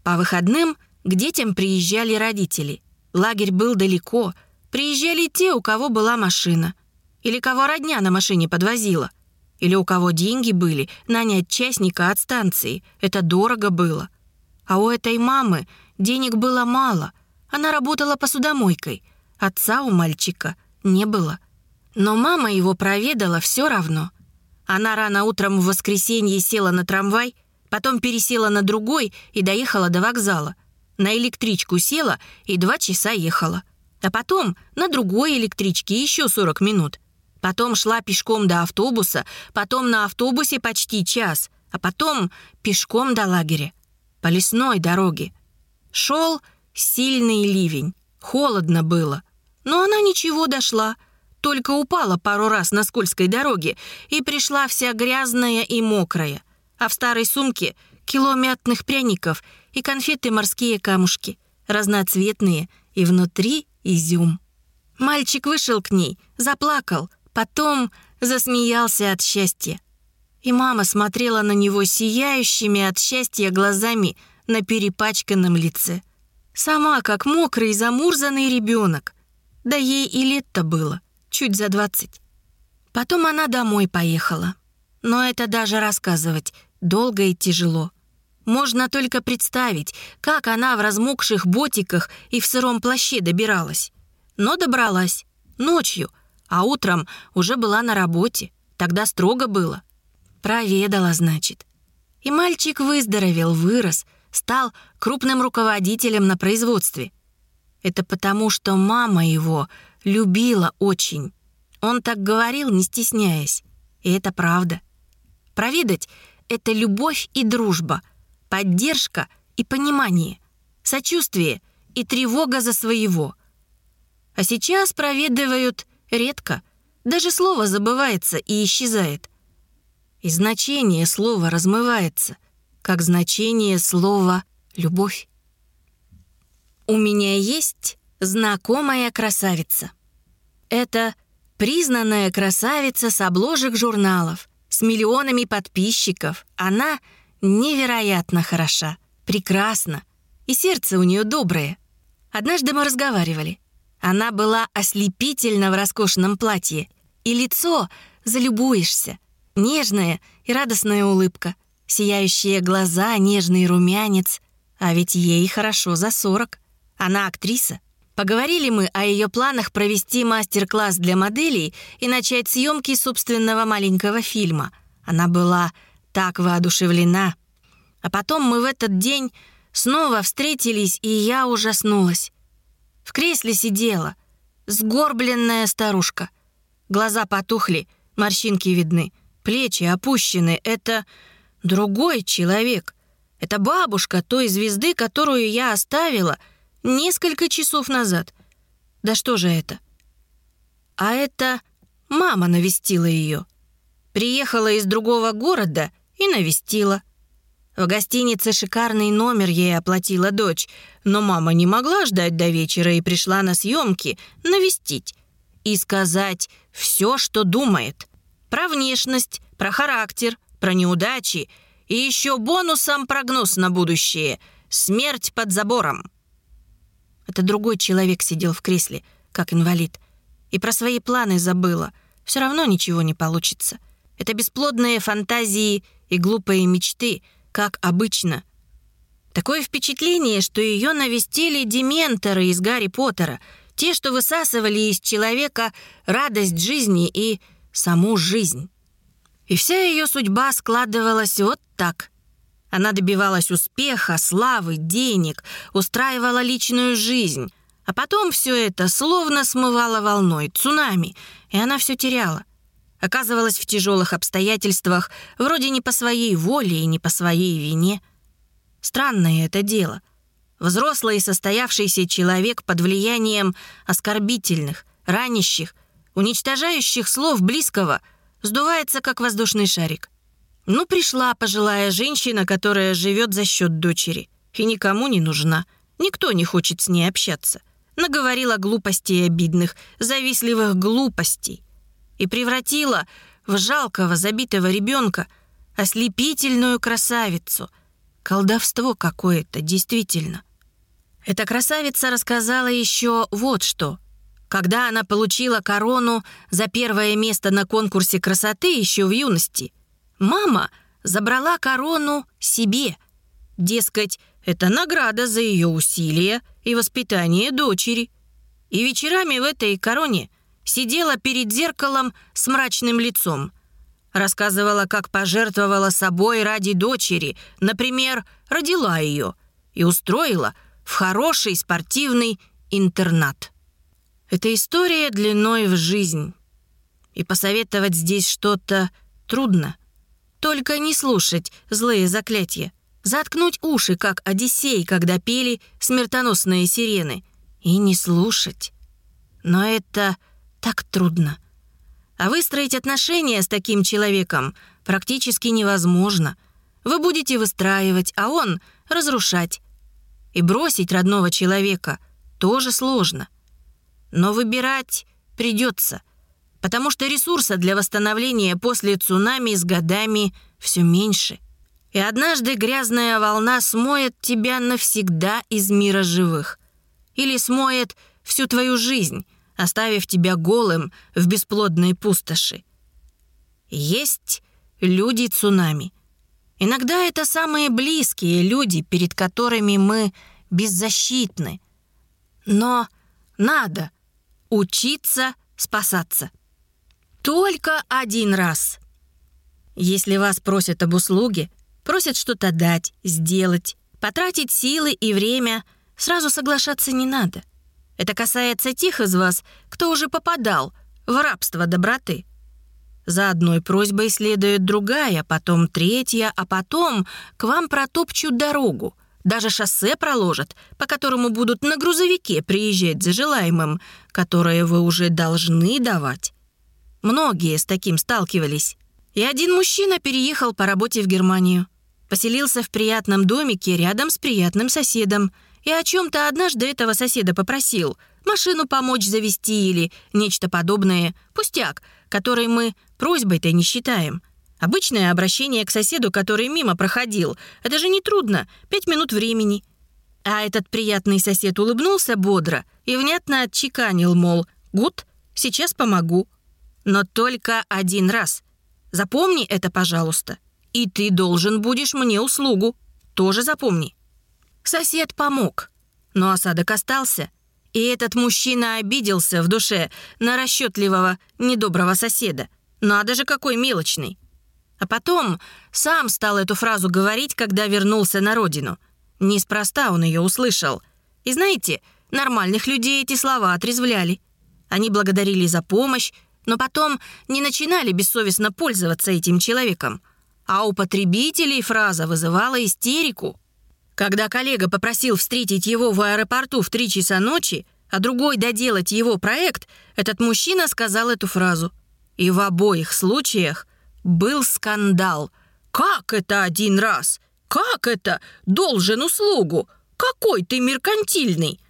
По выходным к детям приезжали родители. Лагерь был далеко. Приезжали те, у кого была машина. Или кого родня на машине подвозила. Или у кого деньги были, нанять частника от станции. Это дорого было. А у этой мамы денег было мало. Она работала посудомойкой. Отца у мальчика не было. Но мама его проведала все равно. Она рано утром в воскресенье села на трамвай, потом пересела на другой и доехала до вокзала. На электричку села и два часа ехала. А потом на другой электричке еще 40 минут. Потом шла пешком до автобуса, потом на автобусе почти час, а потом пешком до лагеря. По лесной дороге. Шел сильный ливень. Холодно было. Но она ничего дошла. Только упала пару раз на скользкой дороге и пришла вся грязная и мокрая. А в старой сумке кило мятных пряников и конфеты морские камушки. Разноцветные и внутри изюм. Мальчик вышел к ней, заплакал — Потом засмеялся от счастья. И мама смотрела на него сияющими от счастья глазами на перепачканном лице. Сама как мокрый замурзанный ребенок. Да ей и лет-то было, чуть за двадцать. Потом она домой поехала. Но это даже рассказывать долго и тяжело. Можно только представить, как она в размокших ботиках и в сыром плаще добиралась. Но добралась. Ночью, а утром уже была на работе. Тогда строго было. Проведала, значит. И мальчик выздоровел, вырос, стал крупным руководителем на производстве. Это потому, что мама его любила очень. Он так говорил, не стесняясь. И это правда. Проведать — это любовь и дружба, поддержка и понимание, сочувствие и тревога за своего. А сейчас проведывают редко, даже слово забывается и исчезает. И значение слова размывается, как значение слова «любовь». У меня есть знакомая красавица. Это признанная красавица с обложек журналов, с миллионами подписчиков. Она невероятно хороша, прекрасна, и сердце у нее доброе. Однажды мы разговаривали. Она была ослепительна в роскошном платье, и лицо залюбуешься. Нежная и радостная улыбка, сияющие глаза, нежный румянец. А ведь ей хорошо за сорок. Она актриса. Поговорили мы о ее планах провести мастер-класс для моделей и начать съемки собственного маленького фильма. Она была так воодушевлена. А потом мы в этот день снова встретились, и я ужаснулась. В кресле сидела, сгорбленная старушка. Глаза потухли, морщинки видны, плечи опущены. Это другой человек. Это бабушка той звезды, которую я оставила — Несколько часов назад. Да что же это? А это мама навестила ее. Приехала из другого города и навестила. В гостинице шикарный номер ей оплатила дочь, но мама не могла ждать до вечера и пришла на съемки навестить и сказать все, что думает. Про внешность, про характер, про неудачи и еще бонусом прогноз на будущее — смерть под забором. Это другой человек сидел в кресле, как инвалид. И про свои планы забыла. Все равно ничего не получится. Это бесплодные фантазии и глупые мечты, как обычно. Такое впечатление, что ее навестили дементоры из Гарри Поттера, те, что высасывали из человека радость жизни и саму жизнь. И вся ее судьба складывалась вот так — она добивалась успеха, славы, денег, устраивала личную жизнь. А потом все это словно смывало волной, цунами, и она все теряла. Оказывалась в тяжелых обстоятельствах, вроде не по своей воле и не по своей вине. Странное это дело. Взрослый и состоявшийся человек под влиянием оскорбительных, ранящих, уничтожающих слов близкого сдувается, как воздушный шарик — ну, пришла пожилая женщина, которая живет за счет дочери. И никому не нужна. Никто не хочет с ней общаться. Наговорила глупостей обидных, завистливых глупостей. И превратила в жалкого, забитого ребенка ослепительную красавицу. Колдовство какое-то, действительно. Эта красавица рассказала еще вот что. Когда она получила корону за первое место на конкурсе красоты еще в юности – Мама забрала корону себе. Дескать, это награда за ее усилия и воспитание дочери. И вечерами в этой короне сидела перед зеркалом с мрачным лицом. Рассказывала, как пожертвовала собой ради дочери, например, родила ее и устроила в хороший спортивный интернат. Это история длиной в жизнь. И посоветовать здесь что-то трудно — только не слушать злые заклятия. Заткнуть уши, как Одиссей, когда пели смертоносные сирены. И не слушать. Но это так трудно. А выстроить отношения с таким человеком практически невозможно. Вы будете выстраивать, а он разрушать. И бросить родного человека тоже сложно. Но выбирать придется потому что ресурса для восстановления после цунами с годами все меньше. И однажды грязная волна смоет тебя навсегда из мира живых. Или смоет всю твою жизнь, оставив тебя голым в бесплодной пустоши. Есть люди-цунами. Иногда это самые близкие люди, перед которыми мы беззащитны. Но надо учиться спасаться. Только один раз. Если вас просят об услуге, просят что-то дать, сделать, потратить силы и время, сразу соглашаться не надо. Это касается тех из вас, кто уже попадал в рабство доброты. За одной просьбой следует другая, потом третья, а потом к вам протопчут дорогу. Даже шоссе проложат, по которому будут на грузовике приезжать за желаемым, которое вы уже должны давать. Многие с таким сталкивались. И один мужчина переехал по работе в Германию. Поселился в приятном домике рядом с приятным соседом. И о чем-то однажды этого соседа попросил. Машину помочь завести или нечто подобное. Пустяк, который мы Просьбой-то не считаем. Обычное обращение к соседу, который мимо проходил. Это же не трудно. Пять минут времени. А этот приятный сосед улыбнулся бодро и внятно отчеканил, мол, «Гуд, сейчас помогу». Но только один раз. Запомни это, пожалуйста. И ты должен будешь мне услугу. Тоже запомни. Сосед помог. Но осадок остался. И этот мужчина обиделся в душе на расчетливого, недоброго соседа. Надо же, какой мелочный. А потом сам стал эту фразу говорить, когда вернулся на родину. Неспроста он ее услышал. И знаете, нормальных людей эти слова отрезвляли. Они благодарили за помощь, но потом не начинали бессовестно пользоваться этим человеком. А у потребителей фраза вызывала истерику. Когда коллега попросил встретить его в аэропорту в три часа ночи, а другой доделать его проект, этот мужчина сказал эту фразу. И в обоих случаях был скандал. «Как это один раз? Как это? Должен услугу? Какой ты меркантильный!»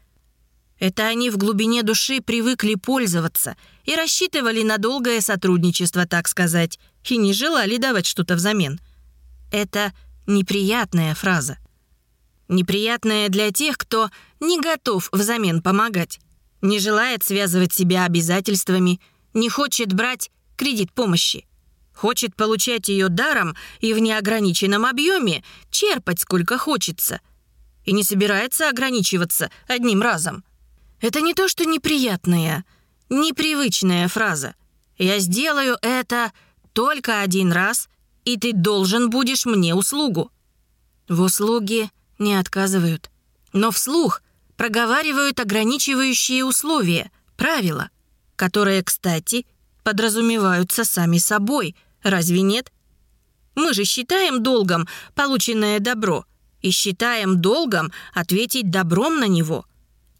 Это они в глубине души привыкли пользоваться и рассчитывали на долгое сотрудничество, так сказать, и не желали давать что-то взамен. Это неприятная фраза. Неприятная для тех, кто не готов взамен помогать, не желает связывать себя обязательствами, не хочет брать кредит помощи. Хочет получать ее даром и в неограниченном объеме, черпать сколько хочется. И не собирается ограничиваться одним разом. Это не то, что неприятная, непривычная фраза. «Я сделаю это только один раз, и ты должен будешь мне услугу». В услуге не отказывают, но вслух проговаривают ограничивающие условия, правила, которые, кстати, подразумеваются сами собой, разве нет? Мы же считаем долгом полученное добро и считаем долгом ответить добром на него.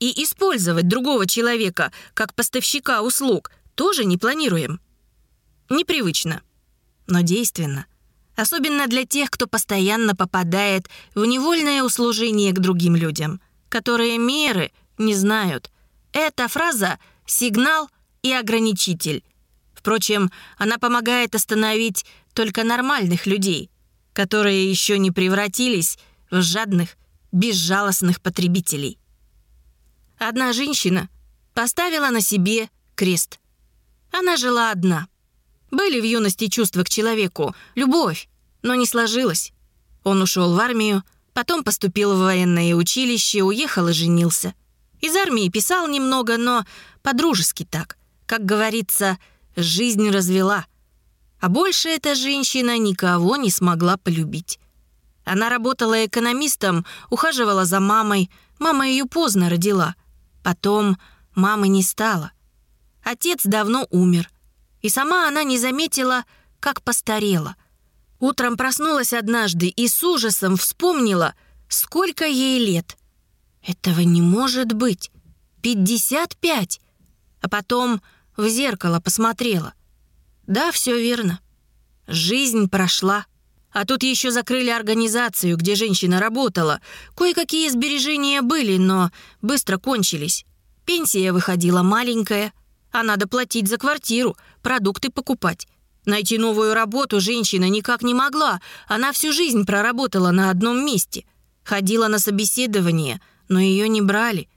И использовать другого человека как поставщика услуг тоже не планируем. Непривычно, но действенно. Особенно для тех, кто постоянно попадает в невольное услужение к другим людям, которые меры не знают. Эта фраза — сигнал и ограничитель. Впрочем, она помогает остановить только нормальных людей, которые еще не превратились в жадных, безжалостных потребителей. Одна женщина поставила на себе крест. Она жила одна. Были в юности чувства к человеку, любовь, но не сложилось. Он ушел в армию, потом поступил в военное училище, уехал и женился. Из армии писал немного, но по-дружески так. Как говорится, жизнь развела. А больше эта женщина никого не смогла полюбить. Она работала экономистом, ухаживала за мамой. Мама ее поздно родила. Потом мамы не стало. Отец давно умер. И сама она не заметила, как постарела. Утром проснулась однажды и с ужасом вспомнила, сколько ей лет. Этого не может быть. 55. А потом в зеркало посмотрела. Да, все верно. Жизнь прошла. А тут еще закрыли организацию, где женщина работала. Кое-какие сбережения были, но быстро кончились. Пенсия выходила маленькая, а надо платить за квартиру, продукты покупать. Найти новую работу женщина никак не могла. Она всю жизнь проработала на одном месте. Ходила на собеседование, но ее не брали.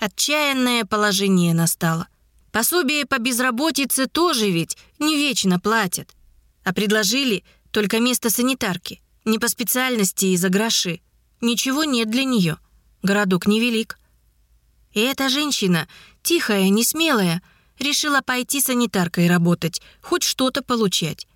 Отчаянное положение настало. Пособие по безработице тоже ведь не вечно платят. А предложили только место санитарки. Не по специальности и за гроши. Ничего нет для нее. Городок невелик. И эта женщина, тихая, несмелая, решила пойти санитаркой работать, хоть что-то получать.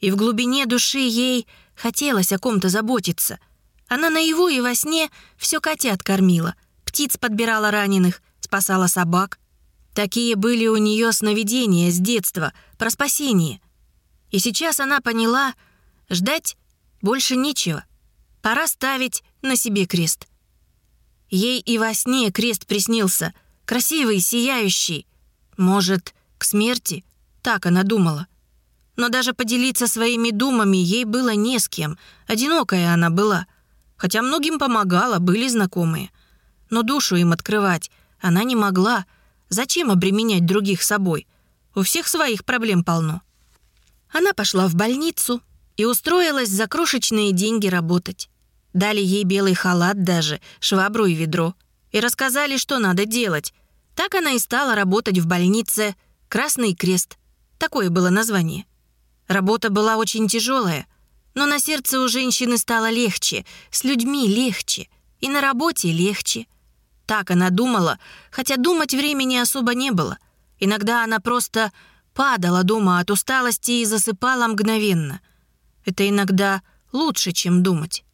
И в глубине души ей хотелось о ком-то заботиться. Она наяву и во сне все котят кормила, птиц подбирала раненых, спасала собак. Такие были у нее сновидения с детства про спасение. И сейчас она поняла, ждать больше нечего. Пора ставить на себе крест. Ей и во сне крест приснился, красивый, сияющий. Может, к смерти? Так она думала. Но даже поделиться своими думами ей было не с кем. Одинокая она была. Хотя многим помогала, были знакомые. Но душу им открывать она не могла. Зачем обременять других собой? У всех своих проблем полно. Она пошла в больницу и устроилась за крошечные деньги работать. Дали ей белый халат даже, швабру и ведро. И рассказали, что надо делать. Так она и стала работать в больнице «Красный крест». Такое было название. Работа была очень тяжелая, но на сердце у женщины стало легче, с людьми легче, и на работе легче. Так она думала, хотя думать времени особо не было. Иногда она просто падала дома от усталости и засыпала мгновенно. Это иногда лучше, чем думать.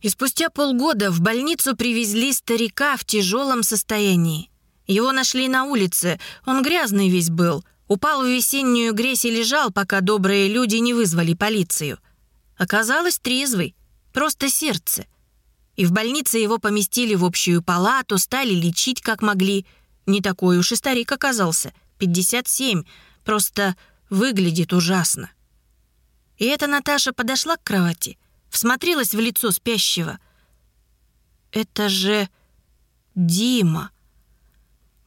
И спустя полгода в больницу привезли старика в тяжелом состоянии. Его нашли на улице, он грязный весь был, упал в весеннюю грязь и лежал, пока добрые люди не вызвали полицию. Оказалось, трезвый, просто сердце — и в больнице его поместили в общую палату, стали лечить как могли. Не такой уж и старик оказался. 57. Просто выглядит ужасно. И эта Наташа подошла к кровати, всмотрелась в лицо спящего. Это же Дима.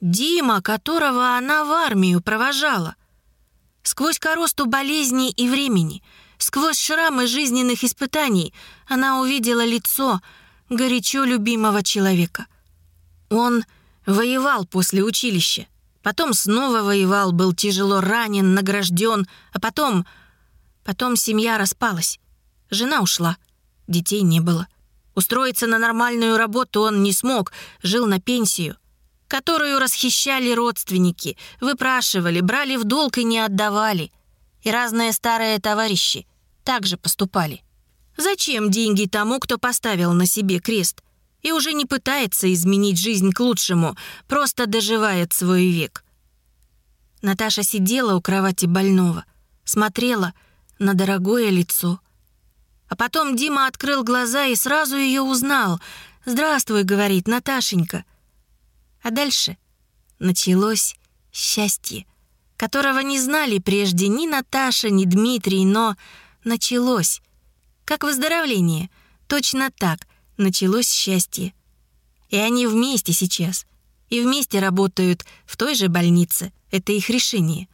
Дима, которого она в армию провожала. Сквозь коросту болезней и времени, сквозь шрамы жизненных испытаний она увидела лицо — горячо любимого человека. Он воевал после училища, потом снова воевал, был тяжело ранен, награжден, а потом... Потом семья распалась. Жена ушла, детей не было. Устроиться на нормальную работу он не смог, жил на пенсию, которую расхищали родственники, выпрашивали, брали в долг и не отдавали. И разные старые товарищи также поступали. Зачем деньги тому, кто поставил на себе крест и уже не пытается изменить жизнь к лучшему, просто доживает свой век? Наташа сидела у кровати больного, смотрела на дорогое лицо. А потом Дима открыл глаза и сразу ее узнал. «Здравствуй», — говорит Наташенька. А дальше началось счастье, которого не знали прежде ни Наташа, ни Дмитрий, но началось — как выздоровление. Точно так началось счастье. И они вместе сейчас. И вместе работают в той же больнице. Это их решение.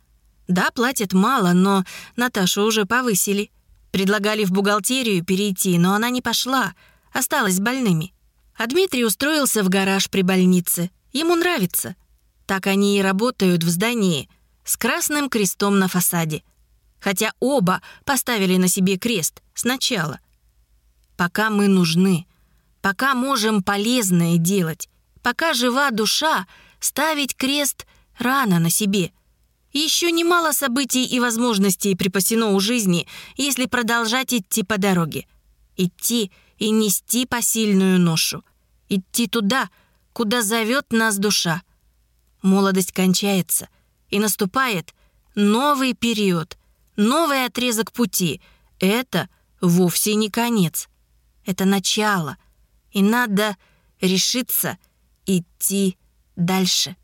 Да, платят мало, но Наташу уже повысили. Предлагали в бухгалтерию перейти, но она не пошла. Осталась больными. А Дмитрий устроился в гараж при больнице. Ему нравится. Так они и работают в здании с красным крестом на фасаде хотя оба поставили на себе крест сначала. Пока мы нужны, пока можем полезное делать, пока жива душа, ставить крест рано на себе. Еще немало событий и возможностей припасено у жизни, если продолжать идти по дороге. Идти и нести посильную ношу. Идти туда, куда зовет нас душа. Молодость кончается, и наступает новый период, новый отрезок пути. Это вовсе не конец. Это начало. И надо решиться идти дальше.